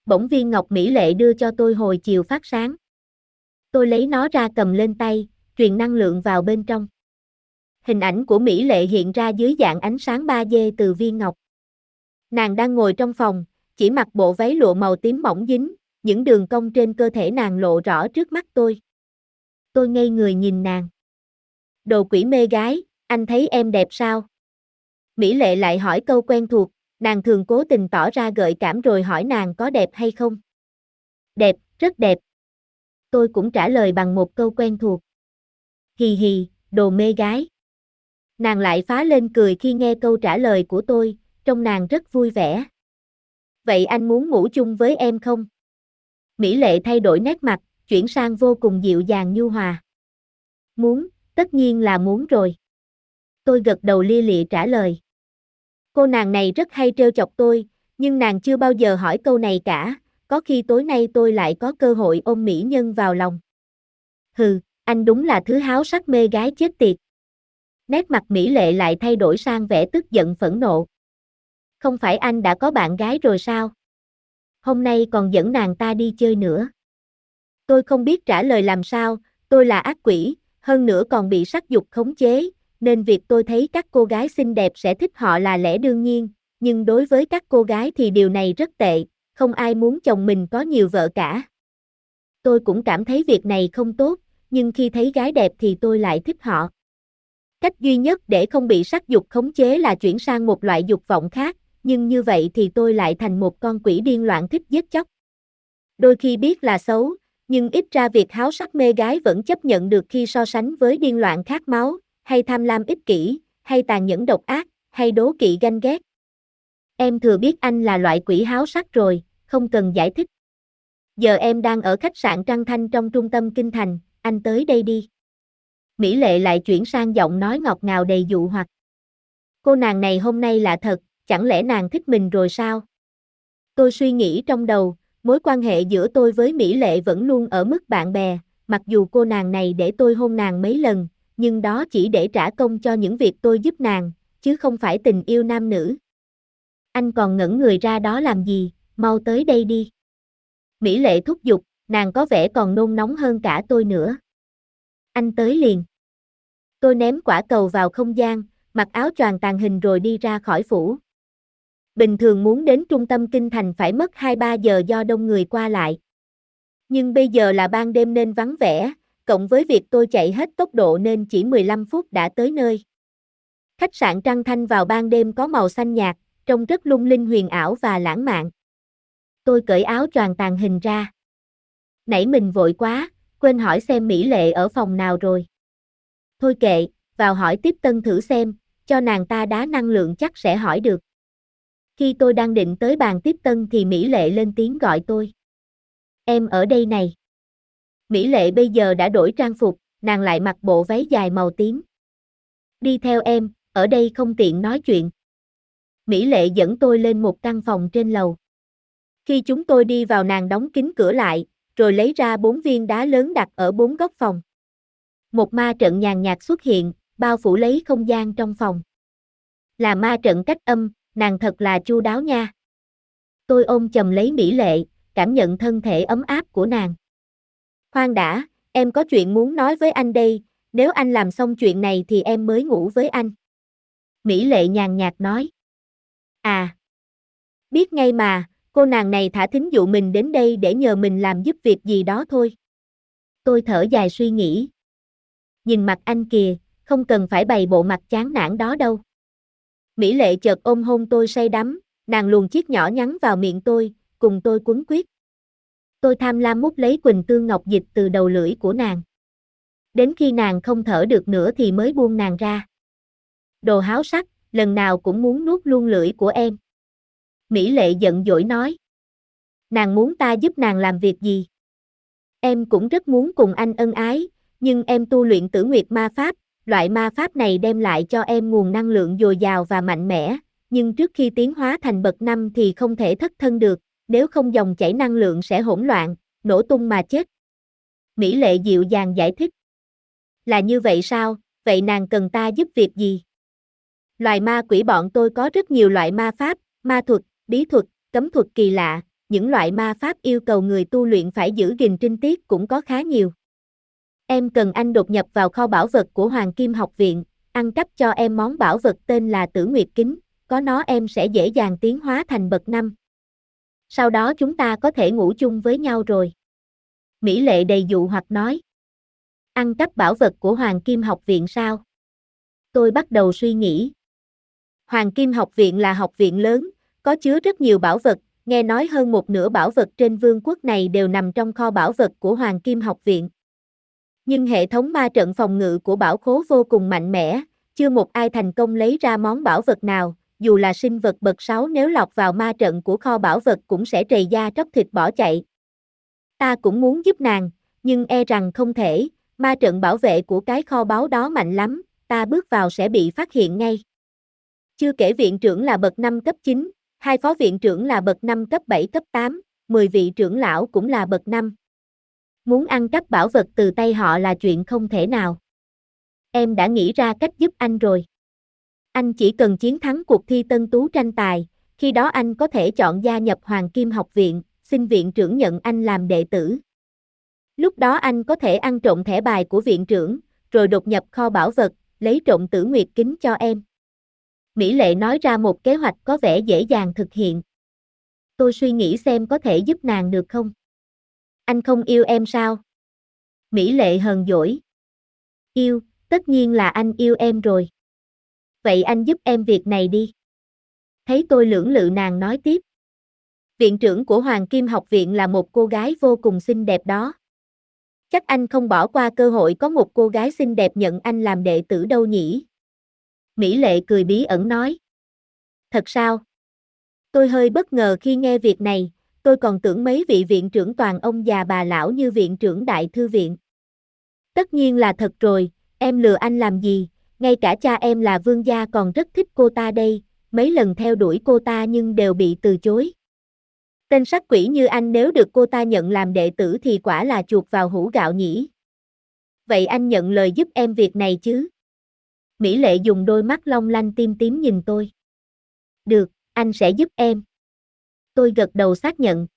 Bỗng viên ngọc Mỹ Lệ đưa cho tôi hồi chiều phát sáng. Tôi lấy nó ra cầm lên tay, truyền năng lượng vào bên trong. Hình ảnh của Mỹ Lệ hiện ra dưới dạng ánh sáng 3D từ viên ngọc. Nàng đang ngồi trong phòng, chỉ mặc bộ váy lụa màu tím mỏng dính, những đường cong trên cơ thể nàng lộ rõ trước mắt tôi. Tôi ngây người nhìn nàng. Đồ quỷ mê gái, anh thấy em đẹp sao? Mỹ Lệ lại hỏi câu quen thuộc, nàng thường cố tình tỏ ra gợi cảm rồi hỏi nàng có đẹp hay không. Đẹp, rất đẹp. Tôi cũng trả lời bằng một câu quen thuộc. Hì hì, đồ mê gái. Nàng lại phá lên cười khi nghe câu trả lời của tôi, trông nàng rất vui vẻ. Vậy anh muốn ngủ chung với em không? Mỹ Lệ thay đổi nét mặt, chuyển sang vô cùng dịu dàng nhu hòa. Muốn, tất nhiên là muốn rồi. Tôi gật đầu lia lịa trả lời. Cô nàng này rất hay trêu chọc tôi, nhưng nàng chưa bao giờ hỏi câu này cả, có khi tối nay tôi lại có cơ hội ôm mỹ nhân vào lòng. Hừ, anh đúng là thứ háo sắc mê gái chết tiệt. Nét mặt Mỹ Lệ lại thay đổi sang vẻ tức giận phẫn nộ. Không phải anh đã có bạn gái rồi sao? Hôm nay còn dẫn nàng ta đi chơi nữa. Tôi không biết trả lời làm sao, tôi là ác quỷ, hơn nữa còn bị sắc dục khống chế, nên việc tôi thấy các cô gái xinh đẹp sẽ thích họ là lẽ đương nhiên, nhưng đối với các cô gái thì điều này rất tệ, không ai muốn chồng mình có nhiều vợ cả. Tôi cũng cảm thấy việc này không tốt, nhưng khi thấy gái đẹp thì tôi lại thích họ. Cách duy nhất để không bị sắc dục khống chế là chuyển sang một loại dục vọng khác, nhưng như vậy thì tôi lại thành một con quỷ điên loạn thích giết chóc. Đôi khi biết là xấu, nhưng ít ra việc háo sắc mê gái vẫn chấp nhận được khi so sánh với điên loạn khát máu, hay tham lam ích kỷ, hay tàn nhẫn độc ác, hay đố kỵ ganh ghét. Em thừa biết anh là loại quỷ háo sắc rồi, không cần giải thích. Giờ em đang ở khách sạn Trăng Thanh trong trung tâm Kinh Thành, anh tới đây đi. Mỹ Lệ lại chuyển sang giọng nói ngọt ngào đầy dụ hoặc. Cô nàng này hôm nay lạ thật, chẳng lẽ nàng thích mình rồi sao? Tôi suy nghĩ trong đầu, mối quan hệ giữa tôi với Mỹ Lệ vẫn luôn ở mức bạn bè, mặc dù cô nàng này để tôi hôn nàng mấy lần, nhưng đó chỉ để trả công cho những việc tôi giúp nàng, chứ không phải tình yêu nam nữ. Anh còn ngẩn người ra đó làm gì, mau tới đây đi. Mỹ Lệ thúc giục, nàng có vẻ còn nôn nóng hơn cả tôi nữa. Anh tới liền. Tôi ném quả cầu vào không gian, mặc áo choàng tàn hình rồi đi ra khỏi phủ. Bình thường muốn đến trung tâm kinh thành phải mất 2-3 giờ do đông người qua lại. Nhưng bây giờ là ban đêm nên vắng vẻ, cộng với việc tôi chạy hết tốc độ nên chỉ 15 phút đã tới nơi. Khách sạn Trăng Thanh vào ban đêm có màu xanh nhạt, trông rất lung linh huyền ảo và lãng mạn. Tôi cởi áo choàng tàn hình ra. Nãy mình vội quá, quên hỏi xem Mỹ Lệ ở phòng nào rồi. Thôi kệ, vào hỏi tiếp tân thử xem, cho nàng ta đá năng lượng chắc sẽ hỏi được. Khi tôi đang định tới bàn tiếp tân thì Mỹ Lệ lên tiếng gọi tôi. Em ở đây này. Mỹ Lệ bây giờ đã đổi trang phục, nàng lại mặc bộ váy dài màu tím. Đi theo em, ở đây không tiện nói chuyện. Mỹ Lệ dẫn tôi lên một căn phòng trên lầu. Khi chúng tôi đi vào nàng đóng kín cửa lại, rồi lấy ra bốn viên đá lớn đặt ở bốn góc phòng. Một ma trận nhàn nhạt xuất hiện, bao phủ lấy không gian trong phòng. Là ma trận cách âm, nàng thật là chu đáo nha. Tôi ôm chầm lấy Mỹ Lệ, cảm nhận thân thể ấm áp của nàng. Khoan đã, em có chuyện muốn nói với anh đây, nếu anh làm xong chuyện này thì em mới ngủ với anh. Mỹ Lệ nhàn nhạt nói. À, biết ngay mà, cô nàng này thả thính dụ mình đến đây để nhờ mình làm giúp việc gì đó thôi. Tôi thở dài suy nghĩ. Nhìn mặt anh kìa, không cần phải bày bộ mặt chán nản đó đâu. Mỹ lệ chợt ôm hôn tôi say đắm, nàng luồn chiếc nhỏ nhắn vào miệng tôi, cùng tôi quấn quyết. Tôi tham lam mút lấy quỳnh tương ngọc dịch từ đầu lưỡi của nàng. Đến khi nàng không thở được nữa thì mới buông nàng ra. Đồ háo sắc, lần nào cũng muốn nuốt luôn lưỡi của em. Mỹ lệ giận dỗi nói. Nàng muốn ta giúp nàng làm việc gì? Em cũng rất muốn cùng anh ân ái, nhưng em tu luyện tử nguyệt ma pháp, loại ma pháp này đem lại cho em nguồn năng lượng dồi dào và mạnh mẽ, nhưng trước khi tiến hóa thành bậc năm thì không thể thất thân được, nếu không dòng chảy năng lượng sẽ hỗn loạn, nổ tung mà chết. Mỹ lệ dịu dàng giải thích. Là như vậy sao, vậy nàng cần ta giúp việc gì? Loài ma quỷ bọn tôi có rất nhiều loại ma pháp, ma thuật, bí thuật, cấm thuật kỳ lạ, những loại ma pháp yêu cầu người tu luyện phải giữ gìn trinh tiết cũng có khá nhiều. Em cần anh đột nhập vào kho bảo vật của Hoàng Kim Học Viện, ăn cắp cho em món bảo vật tên là Tử Nguyệt Kính, có nó em sẽ dễ dàng tiến hóa thành bậc năm. Sau đó chúng ta có thể ngủ chung với nhau rồi. Mỹ Lệ đầy dụ hoặc nói. Ăn cắp bảo vật của Hoàng Kim Học Viện sao? Tôi bắt đầu suy nghĩ. Hoàng Kim Học Viện là học viện lớn, có chứa rất nhiều bảo vật, nghe nói hơn một nửa bảo vật trên vương quốc này đều nằm trong kho bảo vật của Hoàng Kim Học Viện. Nhưng hệ thống ma trận phòng ngự của bảo khố vô cùng mạnh mẽ, chưa một ai thành công lấy ra món bảo vật nào, dù là sinh vật bậc 6 nếu lọt vào ma trận của kho bảo vật cũng sẽ trầy da tróc thịt bỏ chạy. Ta cũng muốn giúp nàng, nhưng e rằng không thể, ma trận bảo vệ của cái kho báu đó mạnh lắm, ta bước vào sẽ bị phát hiện ngay. Chưa kể viện trưởng là bậc 5 cấp 9, hai phó viện trưởng là bậc 5 cấp 7 cấp 8, 10 vị trưởng lão cũng là bậc 5. Muốn ăn cắp bảo vật từ tay họ là chuyện không thể nào. Em đã nghĩ ra cách giúp anh rồi. Anh chỉ cần chiến thắng cuộc thi tân tú tranh tài, khi đó anh có thể chọn gia nhập Hoàng Kim học viện, xin viện trưởng nhận anh làm đệ tử. Lúc đó anh có thể ăn trộm thẻ bài của viện trưởng, rồi đột nhập kho bảo vật, lấy trộm tử nguyệt kính cho em. Mỹ Lệ nói ra một kế hoạch có vẻ dễ dàng thực hiện. Tôi suy nghĩ xem có thể giúp nàng được không? Anh không yêu em sao? Mỹ Lệ hờn dỗi. Yêu, tất nhiên là anh yêu em rồi. Vậy anh giúp em việc này đi. Thấy tôi lưỡng lự nàng nói tiếp. Viện trưởng của Hoàng Kim học viện là một cô gái vô cùng xinh đẹp đó. Chắc anh không bỏ qua cơ hội có một cô gái xinh đẹp nhận anh làm đệ tử đâu nhỉ? Mỹ Lệ cười bí ẩn nói. Thật sao? Tôi hơi bất ngờ khi nghe việc này, tôi còn tưởng mấy vị viện trưởng toàn ông già bà lão như viện trưởng đại thư viện. Tất nhiên là thật rồi, em lừa anh làm gì, ngay cả cha em là vương gia còn rất thích cô ta đây, mấy lần theo đuổi cô ta nhưng đều bị từ chối. Tên sắc quỷ như anh nếu được cô ta nhận làm đệ tử thì quả là chuột vào hũ gạo nhỉ. Vậy anh nhận lời giúp em việc này chứ? Mỹ Lệ dùng đôi mắt long lanh tim tím nhìn tôi. Được, anh sẽ giúp em. Tôi gật đầu xác nhận.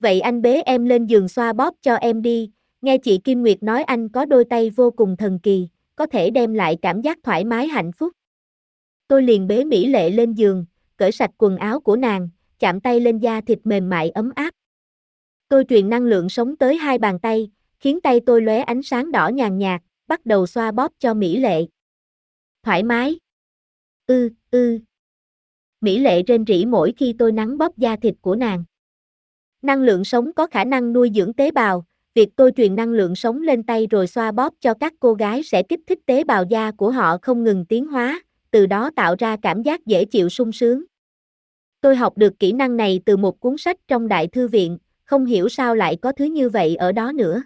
Vậy anh bế em lên giường xoa bóp cho em đi, nghe chị Kim Nguyệt nói anh có đôi tay vô cùng thần kỳ, có thể đem lại cảm giác thoải mái hạnh phúc. Tôi liền bế Mỹ Lệ lên giường, cởi sạch quần áo của nàng, chạm tay lên da thịt mềm mại ấm áp. Tôi truyền năng lượng sống tới hai bàn tay, khiến tay tôi lóe ánh sáng đỏ nhàn nhạt, bắt đầu xoa bóp cho Mỹ Lệ. Thoải mái. Ư, ư. Mỹ Lệ rên rỉ mỗi khi tôi nắng bóp da thịt của nàng. Năng lượng sống có khả năng nuôi dưỡng tế bào, việc tôi truyền năng lượng sống lên tay rồi xoa bóp cho các cô gái sẽ kích thích tế bào da của họ không ngừng tiến hóa, từ đó tạo ra cảm giác dễ chịu sung sướng. Tôi học được kỹ năng này từ một cuốn sách trong đại thư viện, không hiểu sao lại có thứ như vậy ở đó nữa.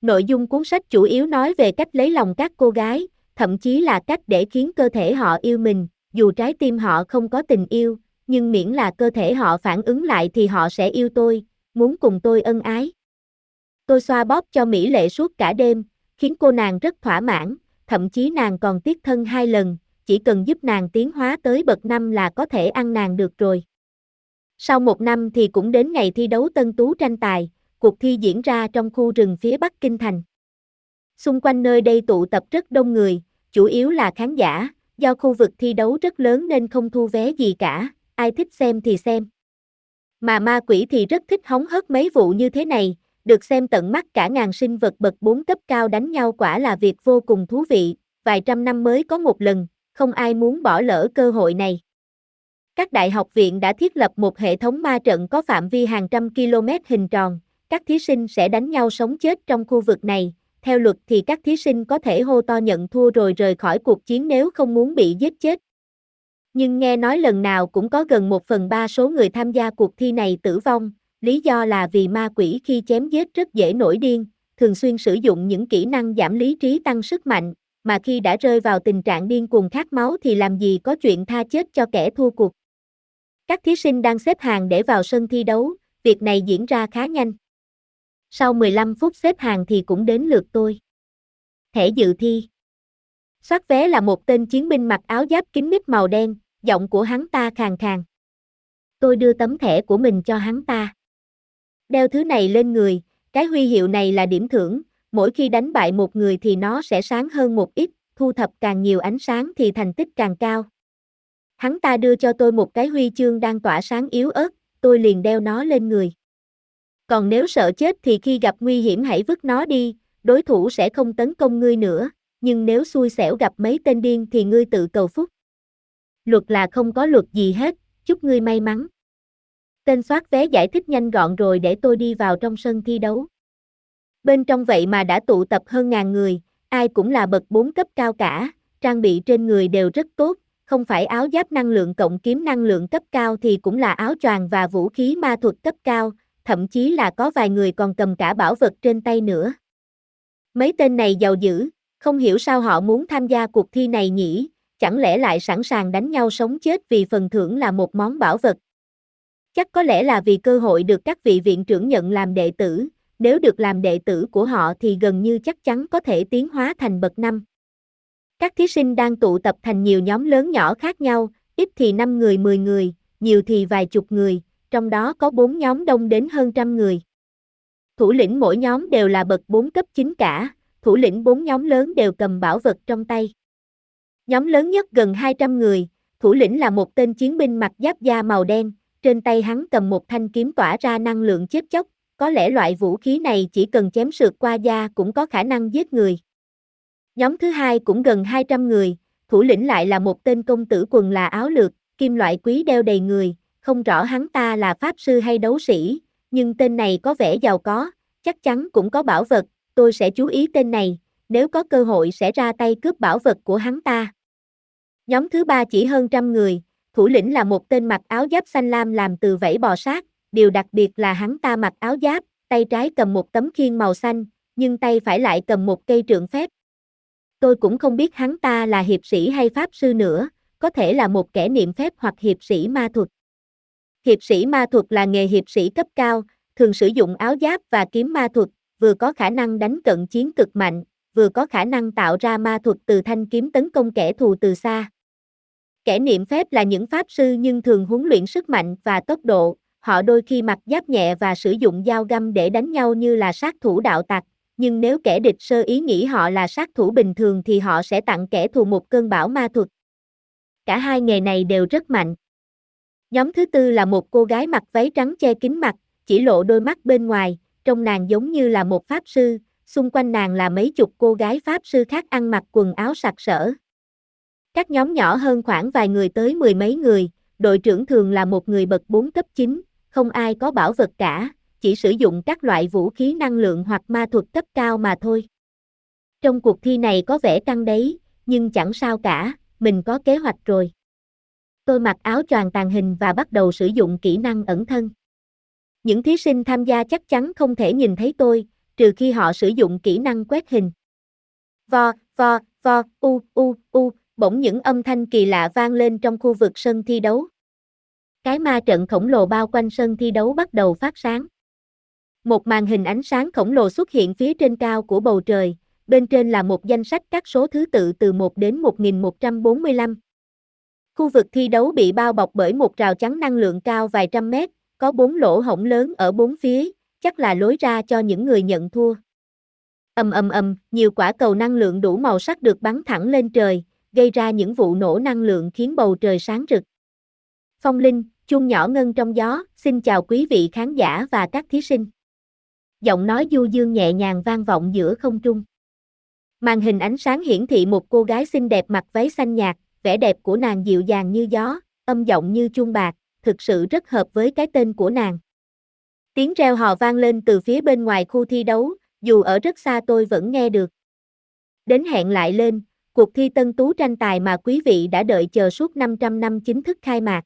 Nội dung cuốn sách chủ yếu nói về cách lấy lòng các cô gái, thậm chí là cách để khiến cơ thể họ yêu mình, dù trái tim họ không có tình yêu, nhưng miễn là cơ thể họ phản ứng lại thì họ sẽ yêu tôi, muốn cùng tôi ân ái. Tôi xoa bóp cho Mỹ Lệ suốt cả đêm, khiến cô nàng rất thỏa mãn, thậm chí nàng còn tiết thân hai lần, chỉ cần giúp nàng tiến hóa tới bậc năm là có thể ăn nàng được rồi. Sau một năm thì cũng đến ngày thi đấu tân tú tranh tài, cuộc thi diễn ra trong khu rừng phía bắc kinh thành. Xung quanh nơi đây tụ tập rất đông người, chủ yếu là khán giả, do khu vực thi đấu rất lớn nên không thu vé gì cả, ai thích xem thì xem. Mà ma quỷ thì rất thích hóng hớt mấy vụ như thế này, được xem tận mắt cả ngàn sinh vật bậc 4 cấp cao đánh nhau quả là việc vô cùng thú vị, vài trăm năm mới có một lần, không ai muốn bỏ lỡ cơ hội này. Các đại học viện đã thiết lập một hệ thống ma trận có phạm vi hàng trăm km hình tròn, các thí sinh sẽ đánh nhau sống chết trong khu vực này, theo luật thì các thí sinh có thể hô to nhận thua rồi rời khỏi cuộc chiến nếu không muốn bị giết chết. Nhưng nghe nói lần nào cũng có gần một phần ba số người tham gia cuộc thi này tử vong, lý do là vì ma quỷ khi chém giết rất dễ nổi điên, thường xuyên sử dụng những kỹ năng giảm lý trí tăng sức mạnh, mà khi đã rơi vào tình trạng điên cuồng khát máu thì làm gì có chuyện tha chết cho kẻ thua cuộc. Các thí sinh đang xếp hàng để vào sân thi đấu, việc này diễn ra khá nhanh. Sau 15 phút xếp hàng thì cũng đến lượt tôi. Thẻ dự thi. Soát vé là một tên chiến binh mặc áo giáp kín mít màu đen, giọng của hắn ta khàn khàn. Tôi đưa tấm thẻ của mình cho hắn ta. Đeo thứ này lên người, cái huy hiệu này là điểm thưởng, mỗi khi đánh bại một người thì nó sẽ sáng hơn một ít, thu thập càng nhiều ánh sáng thì thành tích càng cao. Hắn ta đưa cho tôi một cái huy chương đang tỏa sáng yếu ớt, tôi liền đeo nó lên người. Còn nếu sợ chết thì khi gặp nguy hiểm hãy vứt nó đi, đối thủ sẽ không tấn công ngươi nữa, nhưng nếu xui xẻo gặp mấy tên điên thì ngươi tự cầu phúc. Luật là không có luật gì hết, chúc ngươi may mắn. Tên soát vé giải thích nhanh gọn rồi để tôi đi vào trong sân thi đấu. Bên trong vậy mà đã tụ tập hơn ngàn người, ai cũng là bậc 4 cấp cao cả, trang bị trên người đều rất tốt, không phải áo giáp năng lượng cộng kiếm năng lượng cấp cao thì cũng là áo choàng và vũ khí ma thuật cấp cao, thậm chí là có vài người còn cầm cả bảo vật trên tay nữa. Mấy tên này giàu dữ, không hiểu sao họ muốn tham gia cuộc thi này nhỉ, chẳng lẽ lại sẵn sàng đánh nhau sống chết vì phần thưởng là một món bảo vật. Chắc có lẽ là vì cơ hội được các vị viện trưởng nhận làm đệ tử, nếu được làm đệ tử của họ thì gần như chắc chắn có thể tiến hóa thành bậc năm. Các thí sinh đang tụ tập thành nhiều nhóm lớn nhỏ khác nhau, ít thì 5 người 10 người, nhiều thì vài chục người, trong đó có 4 nhóm đông đến hơn trăm người. Thủ lĩnh mỗi nhóm đều là bậc 4 cấp 9 cả, thủ lĩnh 4 nhóm lớn đều cầm bảo vật trong tay. Nhóm lớn nhất gần 200 người, thủ lĩnh là một tên chiến binh mặc giáp da màu đen, trên tay hắn cầm một thanh kiếm tỏa ra năng lượng chết chóc, có lẽ loại vũ khí này chỉ cần chém sượt qua da cũng có khả năng giết người. Nhóm thứ hai cũng gần 200 người, thủ lĩnh lại là một tên công tử quần là áo lược, kim loại quý đeo đầy người, không rõ hắn ta là pháp sư hay đấu sĩ, nhưng tên này có vẻ giàu có, chắc chắn cũng có bảo vật, tôi sẽ chú ý tên này, nếu có cơ hội sẽ ra tay cướp bảo vật của hắn ta. Nhóm thứ ba chỉ hơn trăm người, thủ lĩnh là một tên mặc áo giáp xanh lam làm từ vảy bò sát, điều đặc biệt là hắn ta mặc áo giáp, tay trái cầm một tấm khiên màu xanh, nhưng tay phải lại cầm một cây trượng phép. Tôi cũng không biết hắn ta là hiệp sĩ hay pháp sư nữa, có thể là một kẻ niệm phép hoặc hiệp sĩ ma thuật. Hiệp sĩ ma thuật là nghề hiệp sĩ cấp cao, thường sử dụng áo giáp và kiếm ma thuật, vừa có khả năng đánh cận chiến cực mạnh, vừa có khả năng tạo ra ma thuật từ thanh kiếm tấn công kẻ thù từ xa. Kẻ niệm phép là những pháp sư nhưng thường huấn luyện sức mạnh và tốc độ, họ đôi khi mặc giáp nhẹ và sử dụng dao găm để đánh nhau như là sát thủ đạo tặc, nhưng nếu kẻ địch sơ ý nghĩ họ là sát thủ bình thường thì họ sẽ tặng kẻ thù một cơn bão ma thuật. Cả hai nghề này đều rất mạnh. Nhóm thứ tư là một cô gái mặc váy trắng che kín mặt, chỉ lộ đôi mắt bên ngoài, trông nàng giống như là một pháp sư, xung quanh nàng là mấy chục cô gái pháp sư khác ăn mặc quần áo sặc sỡ. Các nhóm nhỏ hơn khoảng vài người tới mười mấy người, đội trưởng thường là một người bậc 4 cấp 9, không ai có bảo vật cả, chỉ sử dụng các loại vũ khí năng lượng hoặc ma thuật cấp cao mà thôi. Trong cuộc thi này có vẻ căng đấy, nhưng chẳng sao cả, mình có kế hoạch rồi. Tôi mặc áo choàng tàn hình và bắt đầu sử dụng kỹ năng ẩn thân. Những thí sinh tham gia chắc chắn không thể nhìn thấy tôi, trừ khi họ sử dụng kỹ năng quét hình. Vo, vo, vo, u, u, u, bỗng những âm thanh kỳ lạ vang lên trong khu vực sân thi đấu. Cái ma trận khổng lồ bao quanh sân thi đấu bắt đầu phát sáng. Một màn hình ánh sáng khổng lồ xuất hiện phía trên cao của bầu trời, bên trên là một danh sách các số thứ tự từ 1 đến 1145. Khu vực thi đấu bị bao bọc bởi một rào chắn năng lượng cao vài trăm mét, có bốn lỗ hổng lớn ở bốn phía, chắc là lối ra cho những người nhận thua. Ầm ầm ầm, nhiều quả cầu năng lượng đủ màu sắc được bắn thẳng lên trời, gây ra những vụ nổ năng lượng khiến bầu trời sáng rực. Phong Linh, chuông nhỏ ngân trong gió, xin chào quý vị khán giả và các thí sinh. Giọng nói du dương nhẹ nhàng vang vọng giữa không trung. Màn hình ánh sáng hiển thị một cô gái xinh đẹp mặc váy xanh nhạt, vẻ đẹp của nàng dịu dàng như gió, âm giọng như chuông bạc, thực sự rất hợp với cái tên của nàng. Tiếng reo hò vang lên từ phía bên ngoài khu thi đấu, dù ở rất xa tôi vẫn nghe được. Đến hẹn lại lên, cuộc thi tân tú tranh tài mà quý vị đã đợi chờ suốt 500 năm chính thức khai mạc.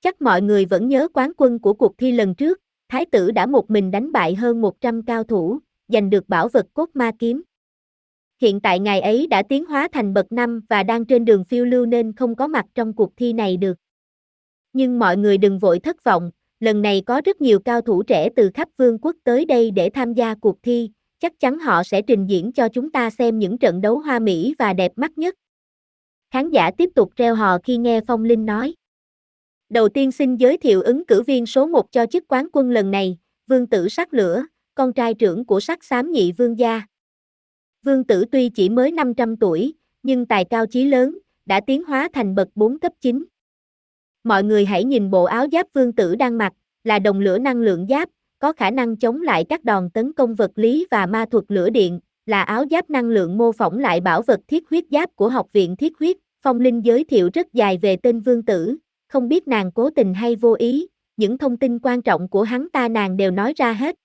Chắc mọi người vẫn nhớ quán quân của cuộc thi lần trước, Thái tử đã một mình đánh bại hơn 100 cao thủ, giành được bảo vật cốt ma kiếm. Hiện tại ngài ấy đã tiến hóa thành bậc năm và đang trên đường phiêu lưu nên không có mặt trong cuộc thi này được. Nhưng mọi người đừng vội thất vọng, lần này có rất nhiều cao thủ trẻ từ khắp vương quốc tới đây để tham gia cuộc thi, chắc chắn họ sẽ trình diễn cho chúng ta xem những trận đấu hoa mỹ và đẹp mắt nhất. Khán giả tiếp tục reo hò khi nghe Phong Linh nói. Đầu tiên xin giới thiệu ứng cử viên số 1 cho chức quán quân lần này, Vương Tử Sắc Lửa, con trai trưởng của sắc xám nhị vương gia. Vương Tử tuy chỉ mới 500 tuổi, nhưng tài cao chí lớn, đã tiến hóa thành bậc 4 cấp 9. Mọi người hãy nhìn bộ áo giáp Vương Tử đang mặc, là đồng lửa năng lượng giáp, có khả năng chống lại các đòn tấn công vật lý và ma thuật lửa điện, là áo giáp năng lượng mô phỏng lại bảo vật thiết huyết giáp của học viện thiết huyết. Phong Linh giới thiệu rất dài về tên Vương Tử, không biết nàng cố tình hay vô ý, những thông tin quan trọng của hắn ta nàng đều nói ra hết.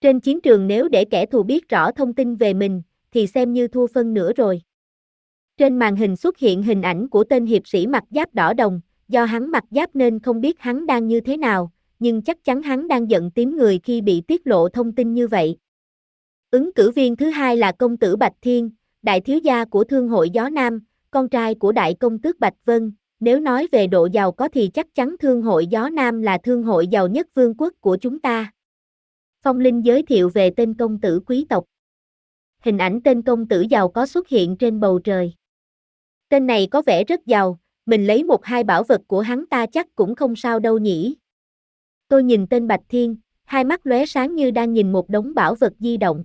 Trên chiến trường nếu để kẻ thù biết rõ thông tin về mình, thì xem như thua phân nửa rồi. Trên màn hình xuất hiện hình ảnh của tên hiệp sĩ mặc giáp đỏ đồng, do hắn mặc giáp nên không biết hắn đang như thế nào, nhưng chắc chắn hắn đang giận tím người khi bị tiết lộ thông tin như vậy. Ứng cử viên thứ hai là công tử Bạch Thiên, đại thiếu gia của Thương hội Gió Nam, con trai của đại công tước Bạch Vân. Nếu nói về độ giàu có thì chắc chắn Thương hội Gió Nam là thương hội giàu nhất vương quốc của chúng ta. Phong Linh giới thiệu về tên công tử quý tộc. Hình ảnh tên công tử giàu có xuất hiện trên bầu trời. Tên này có vẻ rất giàu, mình lấy một hai bảo vật của hắn ta chắc cũng không sao đâu nhỉ. Tôi nhìn tên Bạch Thiên, hai mắt lóe sáng như đang nhìn một đống bảo vật di động.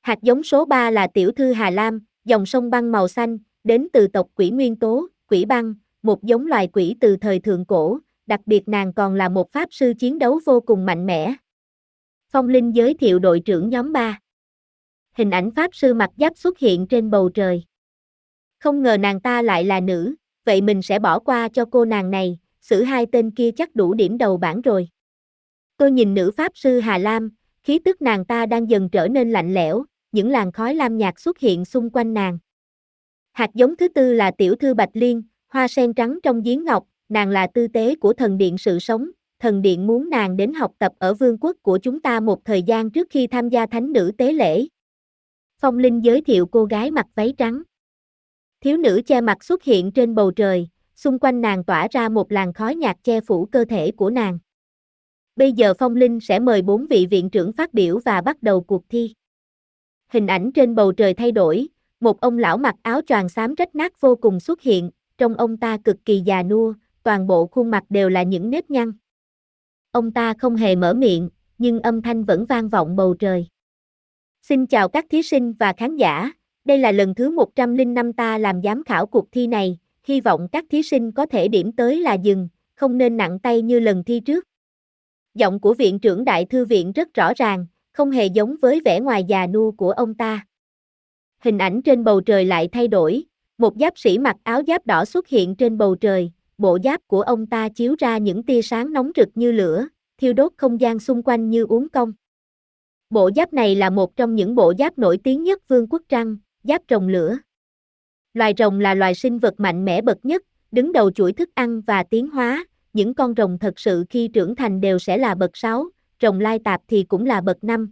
Hạt giống số 3 là tiểu thư Hà Lam, dòng sông băng màu xanh, đến từ tộc quỷ nguyên tố, quỷ băng, một giống loài quỷ từ thời thượng cổ, đặc biệt nàng còn là một pháp sư chiến đấu vô cùng mạnh mẽ. Phong Linh giới thiệu đội trưởng nhóm 3. Hình ảnh pháp sư mặc giáp xuất hiện trên bầu trời. Không ngờ nàng ta lại là nữ, vậy mình sẽ bỏ qua cho cô nàng này, xử hai tên kia chắc đủ điểm đầu bảng rồi. Tôi nhìn nữ pháp sư Hà Lam, khí tức nàng ta đang dần trở nên lạnh lẽo, những làn khói lam nhạt xuất hiện xung quanh nàng. Hạt giống thứ tư là tiểu thư Bạch Liên, hoa sen trắng trong giếng ngọc, nàng là tư tế của thần điện sự sống, thần điện muốn nàng đến học tập ở vương quốc của chúng ta một thời gian trước khi tham gia thánh nữ tế lễ. Phong Linh giới thiệu cô gái mặc váy trắng. Thiếu nữ che mặt xuất hiện trên bầu trời, xung quanh nàng tỏa ra một làn khói nhạt che phủ cơ thể của nàng. Bây giờ Phong Linh sẽ mời bốn vị viện trưởng phát biểu và bắt đầu cuộc thi. Hình ảnh trên bầu trời thay đổi, một ông lão mặc áo choàng xám rách nát vô cùng xuất hiện, trong ông ta cực kỳ già nua, toàn bộ khuôn mặt đều là những nếp nhăn. Ông ta không hề mở miệng, nhưng âm thanh vẫn vang vọng bầu trời. Xin chào các thí sinh và khán giả, đây là lần thứ 105 ta làm giám khảo cuộc thi này, hy vọng các thí sinh có thể điểm tới là dừng, không nên nặng tay như lần thi trước. Giọng của viện trưởng đại thư viện rất rõ ràng, không hề giống với vẻ ngoài già nua của ông ta. Hình ảnh trên bầu trời lại thay đổi, một giáp sĩ mặc áo giáp đỏ xuất hiện trên bầu trời, bộ giáp của ông ta chiếu ra những tia sáng nóng rực như lửa, thiêu đốt không gian xung quanh như uống công. Bộ giáp này là một trong những bộ giáp nổi tiếng nhất Vương quốc Trăng, giáp rồng lửa. Loài rồng là loài sinh vật mạnh mẽ bậc nhất, đứng đầu chuỗi thức ăn và tiến hóa, những con rồng thật sự khi trưởng thành đều sẽ là bậc 6, rồng lai tạp thì cũng là bậc 5.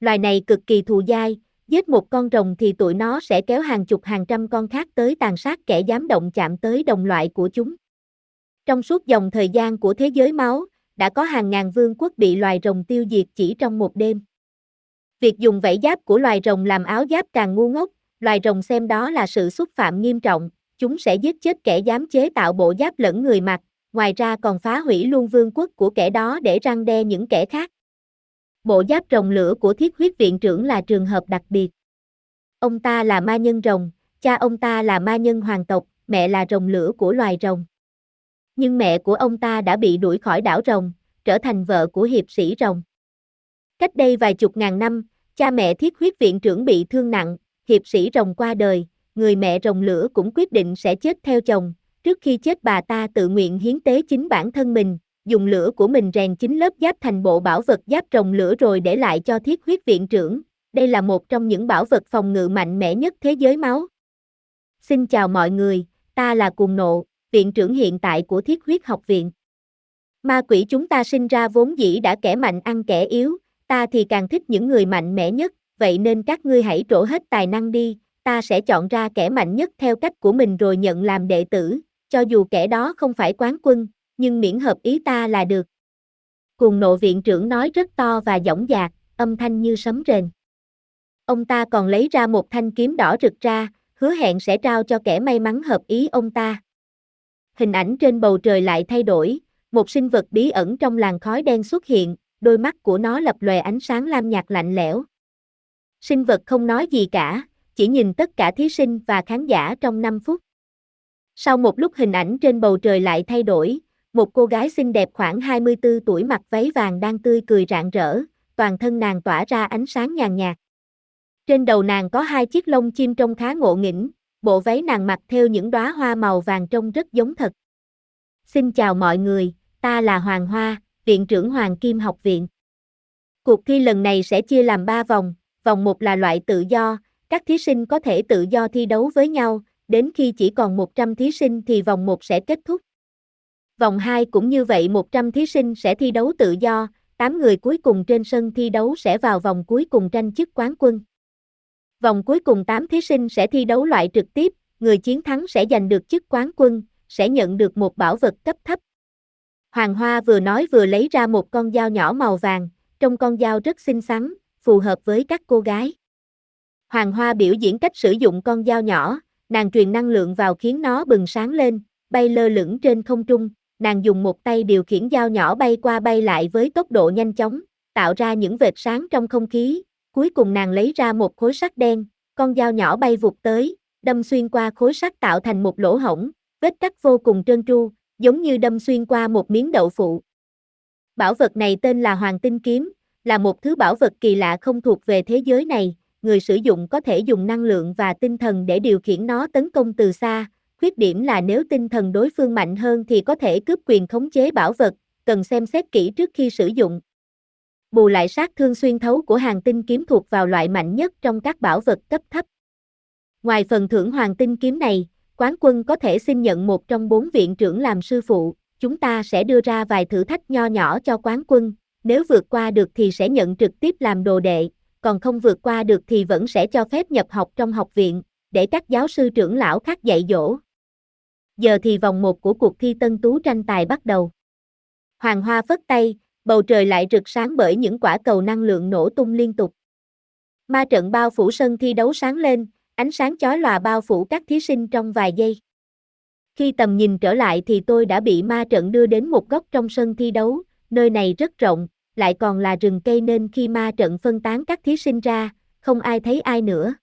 Loài này cực kỳ thù dai, giết một con rồng thì tụi nó sẽ kéo hàng chục hàng trăm con khác tới tàn sát kẻ dám động chạm tới đồng loại của chúng. Trong suốt dòng thời gian của thế giới máu, đã có hàng ngàn vương quốc bị loài rồng tiêu diệt chỉ trong một đêm. Việc dùng vảy giáp của loài rồng làm áo giáp càng ngu ngốc, loài rồng xem đó là sự xúc phạm nghiêm trọng, chúng sẽ giết chết kẻ dám chế tạo bộ giáp lẫn người mặc, ngoài ra còn phá hủy luôn vương quốc của kẻ đó để răng đe những kẻ khác. Bộ giáp rồng lửa của thiết huyết viện trưởng là trường hợp đặc biệt. Ông ta là ma nhân rồng, cha ông ta là ma nhân hoàng tộc, mẹ là rồng lửa của loài rồng. Nhưng mẹ của ông ta đã bị đuổi khỏi đảo rồng, trở thành vợ của hiệp sĩ rồng. Cách đây vài chục ngàn năm, cha mẹ thiết huyết viện trưởng bị thương nặng, hiệp sĩ rồng qua đời, người mẹ rồng lửa cũng quyết định sẽ chết theo chồng, trước khi chết bà ta tự nguyện hiến tế chính bản thân mình, dùng lửa của mình rèn chính lớp giáp thành bộ bảo vật giáp rồng lửa rồi để lại cho thiết huyết viện trưởng, đây là một trong những bảo vật phòng ngự mạnh mẽ nhất thế giới máu. Xin chào mọi người, ta là Cuồng Nộ, viện trưởng hiện tại của thiết huyết học viện. Ma quỷ chúng ta sinh ra vốn dĩ đã kẻ mạnh ăn kẻ yếu, ta thì càng thích những người mạnh mẽ nhất, vậy nên các ngươi hãy trổ hết tài năng đi, ta sẽ chọn ra kẻ mạnh nhất theo cách của mình rồi nhận làm đệ tử, cho dù kẻ đó không phải quán quân, nhưng miễn hợp ý ta là được. Cùng nộ viện trưởng nói rất to và dõng dạc, âm thanh như sấm rền. Ông ta còn lấy ra một thanh kiếm đỏ rực ra, hứa hẹn sẽ trao cho kẻ may mắn hợp ý ông ta. Hình ảnh trên bầu trời lại thay đổi, một sinh vật bí ẩn trong làn khói đen xuất hiện, đôi mắt của nó lập lòe ánh sáng lam nhạt lạnh lẽo. Sinh vật không nói gì cả, chỉ nhìn tất cả thí sinh và khán giả trong 5 phút. Sau một lúc hình ảnh trên bầu trời lại thay đổi, một cô gái xinh đẹp khoảng 24 tuổi mặc váy vàng đang tươi cười rạng rỡ, toàn thân nàng tỏa ra ánh sáng nhàn nhạt. Trên đầu nàng có hai chiếc lông chim trông khá ngộ nghĩnh, bộ váy nàng mặc theo những đóa hoa màu vàng trông rất giống thật. Xin chào mọi người, ta là Hoàng Hoa, viện trưởng Hoàng Kim học viện. Cuộc thi lần này sẽ chia làm 3 vòng, vòng 1 là loại tự do, các thí sinh có thể tự do thi đấu với nhau, đến khi chỉ còn 100 thí sinh thì vòng 1 sẽ kết thúc. Vòng 2 cũng như vậy 100 thí sinh sẽ thi đấu tự do, 8 người cuối cùng trên sân thi đấu sẽ vào vòng cuối cùng tranh chức quán quân. Vòng cuối cùng 8 thí sinh sẽ thi đấu loại trực tiếp, người chiến thắng sẽ giành được chức quán quân, sẽ nhận được một bảo vật cấp thấp. Hoàng Hoa vừa nói vừa lấy ra một con dao nhỏ màu vàng, trong con dao rất xinh xắn, phù hợp với các cô gái. Hoàng Hoa biểu diễn cách sử dụng con dao nhỏ, nàng truyền năng lượng vào khiến nó bừng sáng lên, bay lơ lửng trên không trung, nàng dùng một tay điều khiển dao nhỏ bay qua bay lại với tốc độ nhanh chóng, tạo ra những vệt sáng trong không khí, cuối cùng nàng lấy ra một khối sắt đen, con dao nhỏ bay vụt tới, đâm xuyên qua khối sắt tạo thành một lỗ hổng, vết cắt vô cùng trơn tru, giống như đâm xuyên qua một miếng đậu phụ. Bảo vật này tên là Hoàng Tinh Kiếm, là một thứ bảo vật kỳ lạ không thuộc về thế giới này, người sử dụng có thể dùng năng lượng và tinh thần để điều khiển nó tấn công từ xa, khuyết điểm là nếu tinh thần đối phương mạnh hơn thì có thể cướp quyền khống chế bảo vật, cần xem xét kỹ trước khi sử dụng. Bù lại sát thương xuyên thấu của hàng tinh kiếm thuộc vào loại mạnh nhất trong các bảo vật cấp thấp. Ngoài phần thưởng hoàng tinh kiếm này, quán quân có thể xin nhận một trong bốn viện trưởng làm sư phụ, chúng ta sẽ đưa ra vài thử thách nho nhỏ cho quán quân, nếu vượt qua được thì sẽ nhận trực tiếp làm đồ đệ, còn không vượt qua được thì vẫn sẽ cho phép nhập học trong học viện, để các giáo sư trưởng lão khác dạy dỗ. Giờ thì vòng 1 của cuộc thi tân tú tranh tài bắt đầu. Hoàng Hoa phất tay, bầu trời lại rực sáng bởi những quả cầu năng lượng nổ tung liên tục. Ma trận bao phủ sân thi đấu sáng lên, ánh sáng chói lòa bao phủ các thí sinh trong vài giây. Khi tầm nhìn trở lại thì tôi đã bị ma trận đưa đến một góc trong sân thi đấu, nơi này rất rộng, lại còn là rừng cây nên khi ma trận phân tán các thí sinh ra, không ai thấy ai nữa.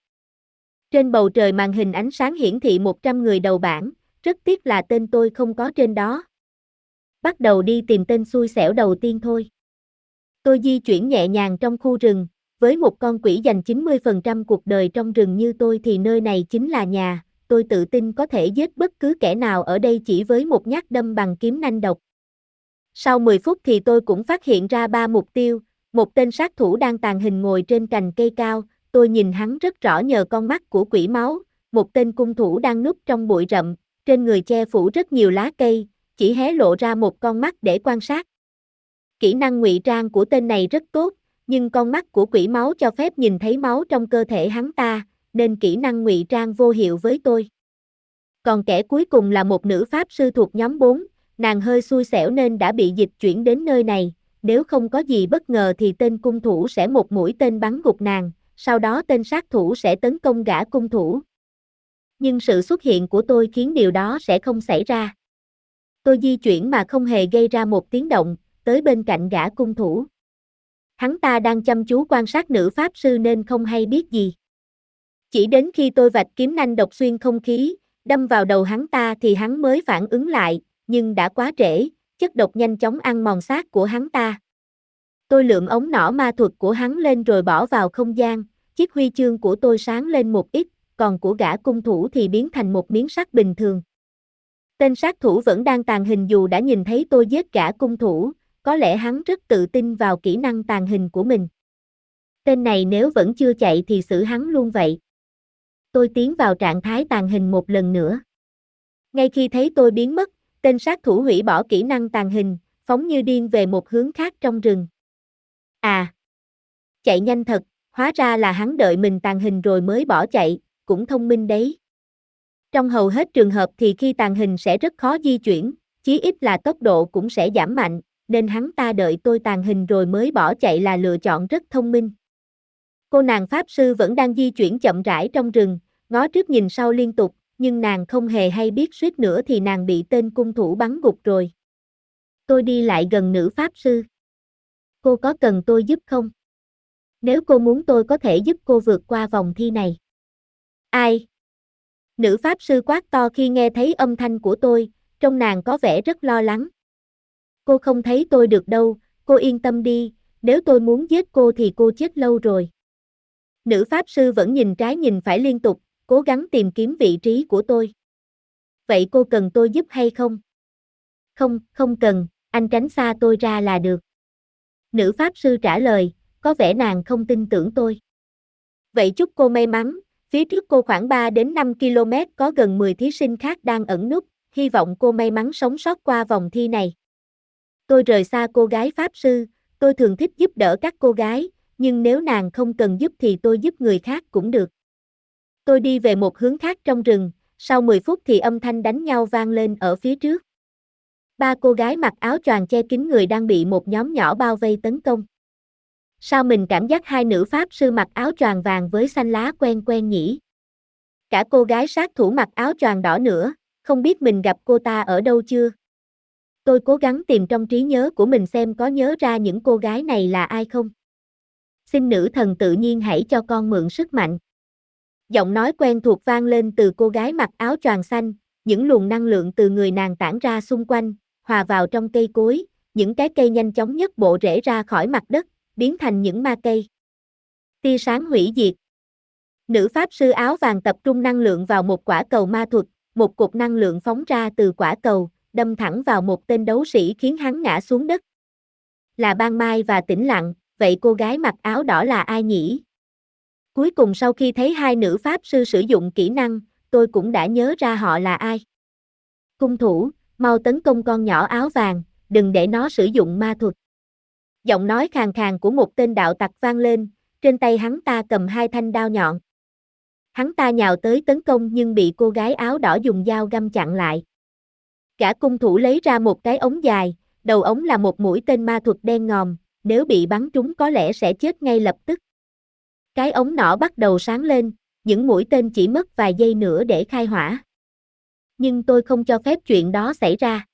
Trên bầu trời màn hình ánh sáng hiển thị 100 người đầu bảng, rất tiếc là tên tôi không có trên đó. Bắt đầu đi tìm tên xui xẻo đầu tiên thôi. Tôi di chuyển nhẹ nhàng trong khu rừng, với một con quỷ dành 90% cuộc đời trong rừng như tôi thì nơi này chính là nhà, tôi tự tin có thể giết bất cứ kẻ nào ở đây chỉ với một nhát đâm bằng kiếm nanh độc. Sau 10 phút thì tôi cũng phát hiện ra ba mục tiêu, một tên sát thủ đang tàn hình ngồi trên cành cây cao, tôi nhìn hắn rất rõ nhờ con mắt của quỷ máu, một tên cung thủ đang núp trong bụi rậm, trên người che phủ rất nhiều lá cây, chỉ hé lộ ra một con mắt để quan sát. Kỹ năng ngụy trang của tên này rất tốt, nhưng con mắt của quỷ máu cho phép nhìn thấy máu trong cơ thể hắn ta, nên kỹ năng ngụy trang vô hiệu với tôi. Còn kẻ cuối cùng là một nữ pháp sư thuộc nhóm 4, nàng hơi xui xẻo nên đã bị dịch chuyển đến nơi này, nếu không có gì bất ngờ thì tên cung thủ sẽ một mũi tên bắn gục nàng, sau đó tên sát thủ sẽ tấn công gã cung thủ. Nhưng sự xuất hiện của tôi khiến điều đó sẽ không xảy ra. Tôi di chuyển mà không hề gây ra một tiếng động, tới bên cạnh gã cung thủ. Hắn ta đang chăm chú quan sát nữ pháp sư nên không hay biết gì. Chỉ đến khi tôi vạch kiếm nanh độc xuyên không khí, đâm vào đầu hắn ta thì hắn mới phản ứng lại, nhưng đã quá trễ, chất độc nhanh chóng ăn mòn xác của hắn ta. Tôi lượm ống nỏ ma thuật của hắn lên rồi bỏ vào không gian, chiếc huy chương của tôi sáng lên một ít, còn của gã cung thủ thì biến thành một miếng sắt bình thường. Tên sát thủ vẫn đang tàn hình dù đã nhìn thấy tôi giết gã cung thủ, có lẽ hắn rất tự tin vào kỹ năng tàn hình của mình. Tên này nếu vẫn chưa chạy thì xử hắn luôn vậy. Tôi tiến vào trạng thái tàn hình một lần nữa. Ngay khi thấy tôi biến mất, tên sát thủ hủy bỏ kỹ năng tàn hình, phóng như điên về một hướng khác trong rừng. À! Chạy nhanh thật, hóa ra là hắn đợi mình tàn hình rồi mới bỏ chạy, cũng thông minh đấy. Trong hầu hết trường hợp thì khi tàn hình sẽ rất khó di chuyển, chí ít là tốc độ cũng sẽ giảm mạnh, nên hắn ta đợi tôi tàn hình rồi mới bỏ chạy là lựa chọn rất thông minh. Cô nàng Pháp Sư vẫn đang di chuyển chậm rãi trong rừng, ngó trước nhìn sau liên tục, nhưng nàng không hề hay biết suýt nữa thì nàng bị tên cung thủ bắn gục rồi. Tôi đi lại gần nữ Pháp Sư. Cô có cần tôi giúp không? Nếu cô muốn tôi có thể giúp cô vượt qua vòng thi này. Ai? Nữ Pháp Sư quát to khi nghe thấy âm thanh của tôi, trong nàng có vẻ rất lo lắng. Cô không thấy tôi được đâu, cô yên tâm đi, nếu tôi muốn giết cô thì cô chết lâu rồi. Nữ Pháp Sư vẫn nhìn trái nhìn phải liên tục, cố gắng tìm kiếm vị trí của tôi. Vậy cô cần tôi giúp hay không? Không, không cần, anh tránh xa tôi ra là được. Nữ Pháp Sư trả lời, có vẻ nàng không tin tưởng tôi. Vậy chúc cô may mắn, phía trước cô khoảng 3 đến 5 km có gần 10 thí sinh khác đang ẩn núp, hy vọng cô may mắn sống sót qua vòng thi này. Tôi rời xa cô gái Pháp Sư, tôi thường thích giúp đỡ các cô gái, nhưng nếu nàng không cần giúp thì tôi giúp người khác cũng được. Tôi đi về một hướng khác trong rừng, sau 10 phút thì âm thanh đánh nhau vang lên ở phía trước. Ba cô gái mặc áo choàng che kín người đang bị một nhóm nhỏ bao vây tấn công. Sao mình cảm giác hai nữ pháp sư mặc áo choàng vàng với xanh lá quen quen nhỉ? Cả cô gái sát thủ mặc áo choàng đỏ nữa, không biết mình gặp cô ta ở đâu chưa? Tôi cố gắng tìm trong trí nhớ của mình xem có nhớ ra những cô gái này là ai không. Xin nữ thần tự nhiên hãy cho con mượn sức mạnh. Giọng nói quen thuộc vang lên từ cô gái mặc áo choàng xanh, những luồng năng lượng từ người nàng tản ra xung quanh, hòa vào trong cây cối, những cái cây nhanh chóng nhất bộ rễ ra khỏi mặt đất, biến thành những ma cây. Tia sáng hủy diệt. Nữ pháp sư áo vàng tập trung năng lượng vào một quả cầu ma thuật, một cục năng lượng phóng ra từ quả cầu, đâm thẳng vào một tên đấu sĩ khiến hắn ngã xuống đất. Là ban mai và tĩnh lặng, vậy cô gái mặc áo đỏ là ai nhỉ? Cuối cùng sau khi thấy hai nữ pháp sư sử dụng kỹ năng, tôi cũng đã nhớ ra họ là ai. Cung thủ, mau tấn công con nhỏ áo vàng, đừng để nó sử dụng ma thuật. Giọng nói khàn khàn của một tên đạo tặc vang lên, trên tay hắn ta cầm hai thanh đao nhọn. Hắn ta nhào tới tấn công nhưng bị cô gái áo đỏ dùng dao găm chặn lại. Cả cung thủ lấy ra một cái ống dài, đầu ống là một mũi tên ma thuật đen ngòm, nếu bị bắn trúng có lẽ sẽ chết ngay lập tức. Cái ống nỏ bắt đầu sáng lên, những mũi tên chỉ mất vài giây nữa để khai hỏa. Nhưng tôi không cho phép chuyện đó xảy ra.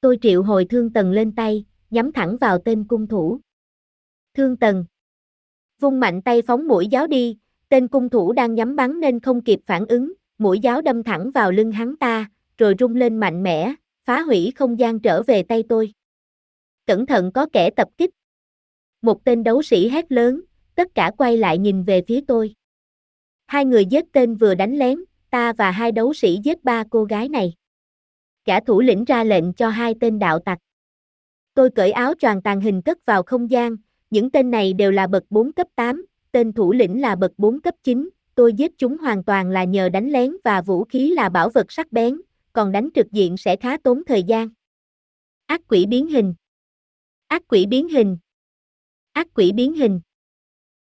Tôi triệu hồi thương tần lên tay, nhắm thẳng vào tên cung thủ. Thương tần. Vung mạnh tay phóng mũi giáo đi, tên cung thủ đang nhắm bắn nên không kịp phản ứng, mũi giáo đâm thẳng vào lưng hắn ta, rồi rung lên mạnh mẽ, phá hủy không gian trở về tay tôi. Cẩn thận có kẻ tập kích. Một tên đấu sĩ hét lớn, tất cả quay lại nhìn về phía tôi. Hai người giết tên vừa đánh lén, ta và hai đấu sĩ giết ba cô gái này. Cả thủ lĩnh ra lệnh cho hai tên đạo tặc. Tôi cởi áo choàng tàn hình cất vào không gian, những tên này đều là bậc 4 cấp 8, tên thủ lĩnh là bậc 4 cấp 9, tôi giết chúng hoàn toàn là nhờ đánh lén và vũ khí là bảo vật sắc bén, còn đánh trực diện sẽ khá tốn thời gian. Ác quỷ biến hình Ác quỷ biến hình Ác quỷ biến hình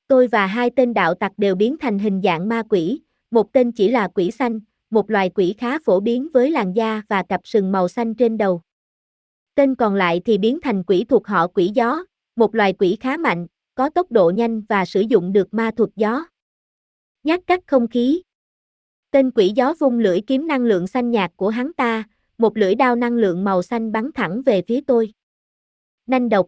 Tôi và hai tên đạo tặc đều biến thành hình dạng ma quỷ, một tên chỉ là quỷ xanh, một loài quỷ khá phổ biến với làn da và cặp sừng màu xanh trên đầu. Tên còn lại thì biến thành quỷ thuộc họ quỷ gió, một loài quỷ khá mạnh, có tốc độ nhanh và sử dụng được ma thuật gió. Nhát cắt không khí Tên quỷ gió vung lưỡi kiếm năng lượng xanh nhạt của hắn ta, một lưỡi đao năng lượng màu xanh bắn thẳng về phía tôi. Nanh độc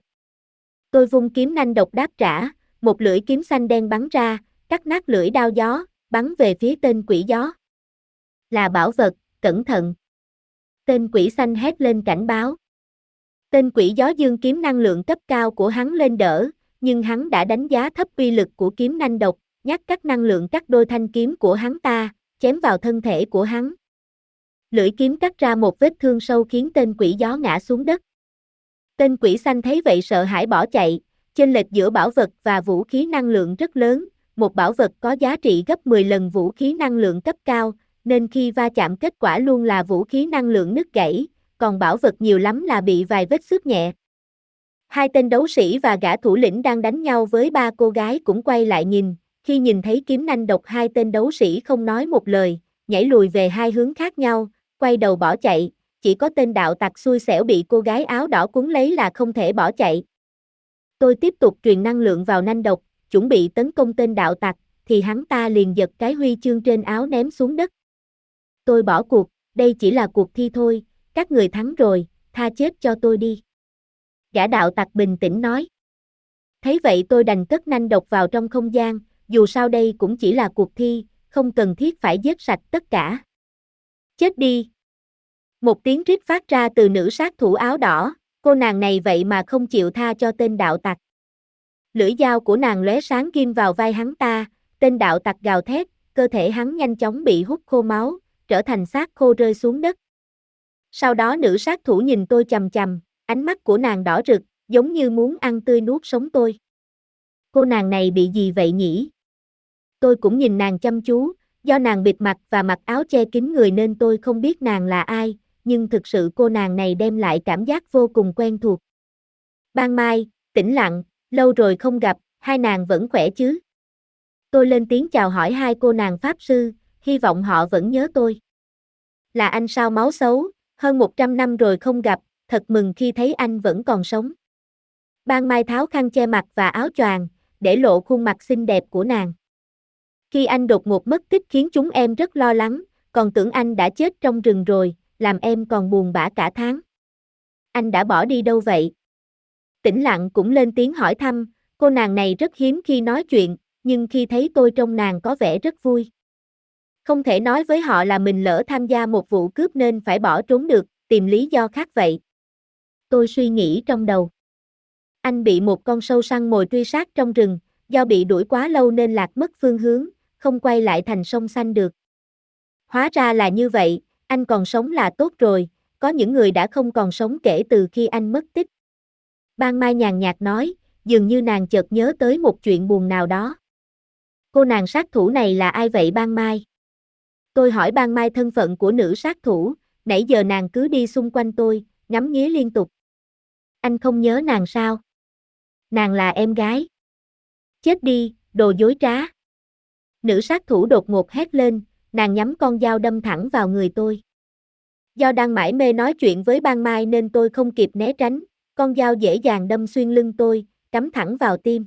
Tôi vung kiếm nanh độc đáp trả, một lưỡi kiếm xanh đen bắn ra, cắt nát lưỡi đao gió, bắn về phía tên quỷ gió. Là bảo vật, cẩn thận. Tên quỷ xanh hét lên cảnh báo. Tên quỷ gió dương kiếm năng lượng cấp cao của hắn lên đỡ, nhưng hắn đã đánh giá thấp uy lực của kiếm nanh độc, nhắc cắt năng lượng cắt đôi thanh kiếm của hắn ta, chém vào thân thể của hắn. Lưỡi kiếm cắt ra một vết thương sâu khiến tên quỷ gió ngã xuống đất. Tên quỷ xanh thấy vậy sợ hãi bỏ chạy, chênh lệch giữa bảo vật và vũ khí năng lượng rất lớn, một bảo vật có giá trị gấp 10 lần vũ khí năng lượng cấp cao, nên khi va chạm kết quả luôn là vũ khí năng lượng nứt gãy, còn bảo vật nhiều lắm là bị vài vết xước nhẹ. Hai tên đấu sĩ và gã thủ lĩnh đang đánh nhau với ba cô gái cũng quay lại nhìn, khi nhìn thấy kiếm nanh độc hai tên đấu sĩ không nói một lời, nhảy lùi về hai hướng khác nhau, quay đầu bỏ chạy, chỉ có tên đạo tặc xui xẻo bị cô gái áo đỏ cuốn lấy là không thể bỏ chạy. Tôi tiếp tục truyền năng lượng vào nanh độc, chuẩn bị tấn công tên đạo tặc, thì hắn ta liền giật cái huy chương trên áo ném xuống đất. Tôi bỏ cuộc, đây chỉ là cuộc thi thôi, các người thắng rồi, tha chết cho tôi đi. Gã đạo tặc bình tĩnh nói. Thấy vậy tôi đành cất nanh độc vào trong không gian, dù sao đây cũng chỉ là cuộc thi, không cần thiết phải giết sạch tất cả. Chết đi. Một tiếng rít phát ra từ nữ sát thủ áo đỏ, cô nàng này vậy mà không chịu tha cho tên đạo tặc. Lưỡi dao của nàng lóe sáng kim vào vai hắn ta, tên đạo tặc gào thét, cơ thể hắn nhanh chóng bị hút khô máu, trở thành xác khô rơi xuống đất. Sau đó nữ sát thủ nhìn tôi chầm chầm, ánh mắt của nàng đỏ rực, giống như muốn ăn tươi nuốt sống tôi. Cô nàng này bị gì vậy nhỉ? Tôi cũng nhìn nàng chăm chú, do nàng bịt mặt và mặc áo che kín người nên tôi không biết nàng là ai, nhưng thực sự cô nàng này đem lại cảm giác vô cùng quen thuộc. Ban mai, tĩnh lặng, lâu rồi không gặp, hai nàng vẫn khỏe chứ? Tôi lên tiếng chào hỏi hai cô nàng Pháp Sư, hy vọng họ vẫn nhớ tôi. Là anh sao máu xấu, hơn 100 năm rồi không gặp, thật mừng khi thấy anh vẫn còn sống. Ban Mai tháo khăn che mặt và áo choàng, để lộ khuôn mặt xinh đẹp của nàng. Khi anh đột ngột mất tích khiến chúng em rất lo lắng, còn tưởng anh đã chết trong rừng rồi, làm em còn buồn bã cả tháng. Anh đã bỏ đi đâu vậy? Tĩnh lặng cũng lên tiếng hỏi thăm, cô nàng này rất hiếm khi nói chuyện, nhưng khi thấy tôi trong nàng có vẻ rất vui. Không thể nói với họ là mình lỡ tham gia một vụ cướp nên phải bỏ trốn được, tìm lý do khác vậy. Tôi suy nghĩ trong đầu. Anh bị một con sâu săn mồi truy sát trong rừng, do bị đuổi quá lâu nên lạc mất phương hướng, không quay lại thành sông xanh được. Hóa ra là như vậy, anh còn sống là tốt rồi, có những người đã không còn sống kể từ khi anh mất tích. Ban Mai nhàn nhạt nói, dường như nàng chợt nhớ tới một chuyện buồn nào đó. Cô nàng sát thủ này là ai vậy Ban Mai? Tôi hỏi Ban Mai thân phận của nữ sát thủ, nãy giờ nàng cứ đi xung quanh tôi, ngắm nghía liên tục. Anh không nhớ nàng sao? Nàng là em gái. Chết đi, đồ dối trá. Nữ sát thủ đột ngột hét lên, nàng nhắm con dao đâm thẳng vào người tôi. Do đang mải mê nói chuyện với ban mai nên tôi không kịp né tránh, con dao dễ dàng đâm xuyên lưng tôi, cắm thẳng vào tim.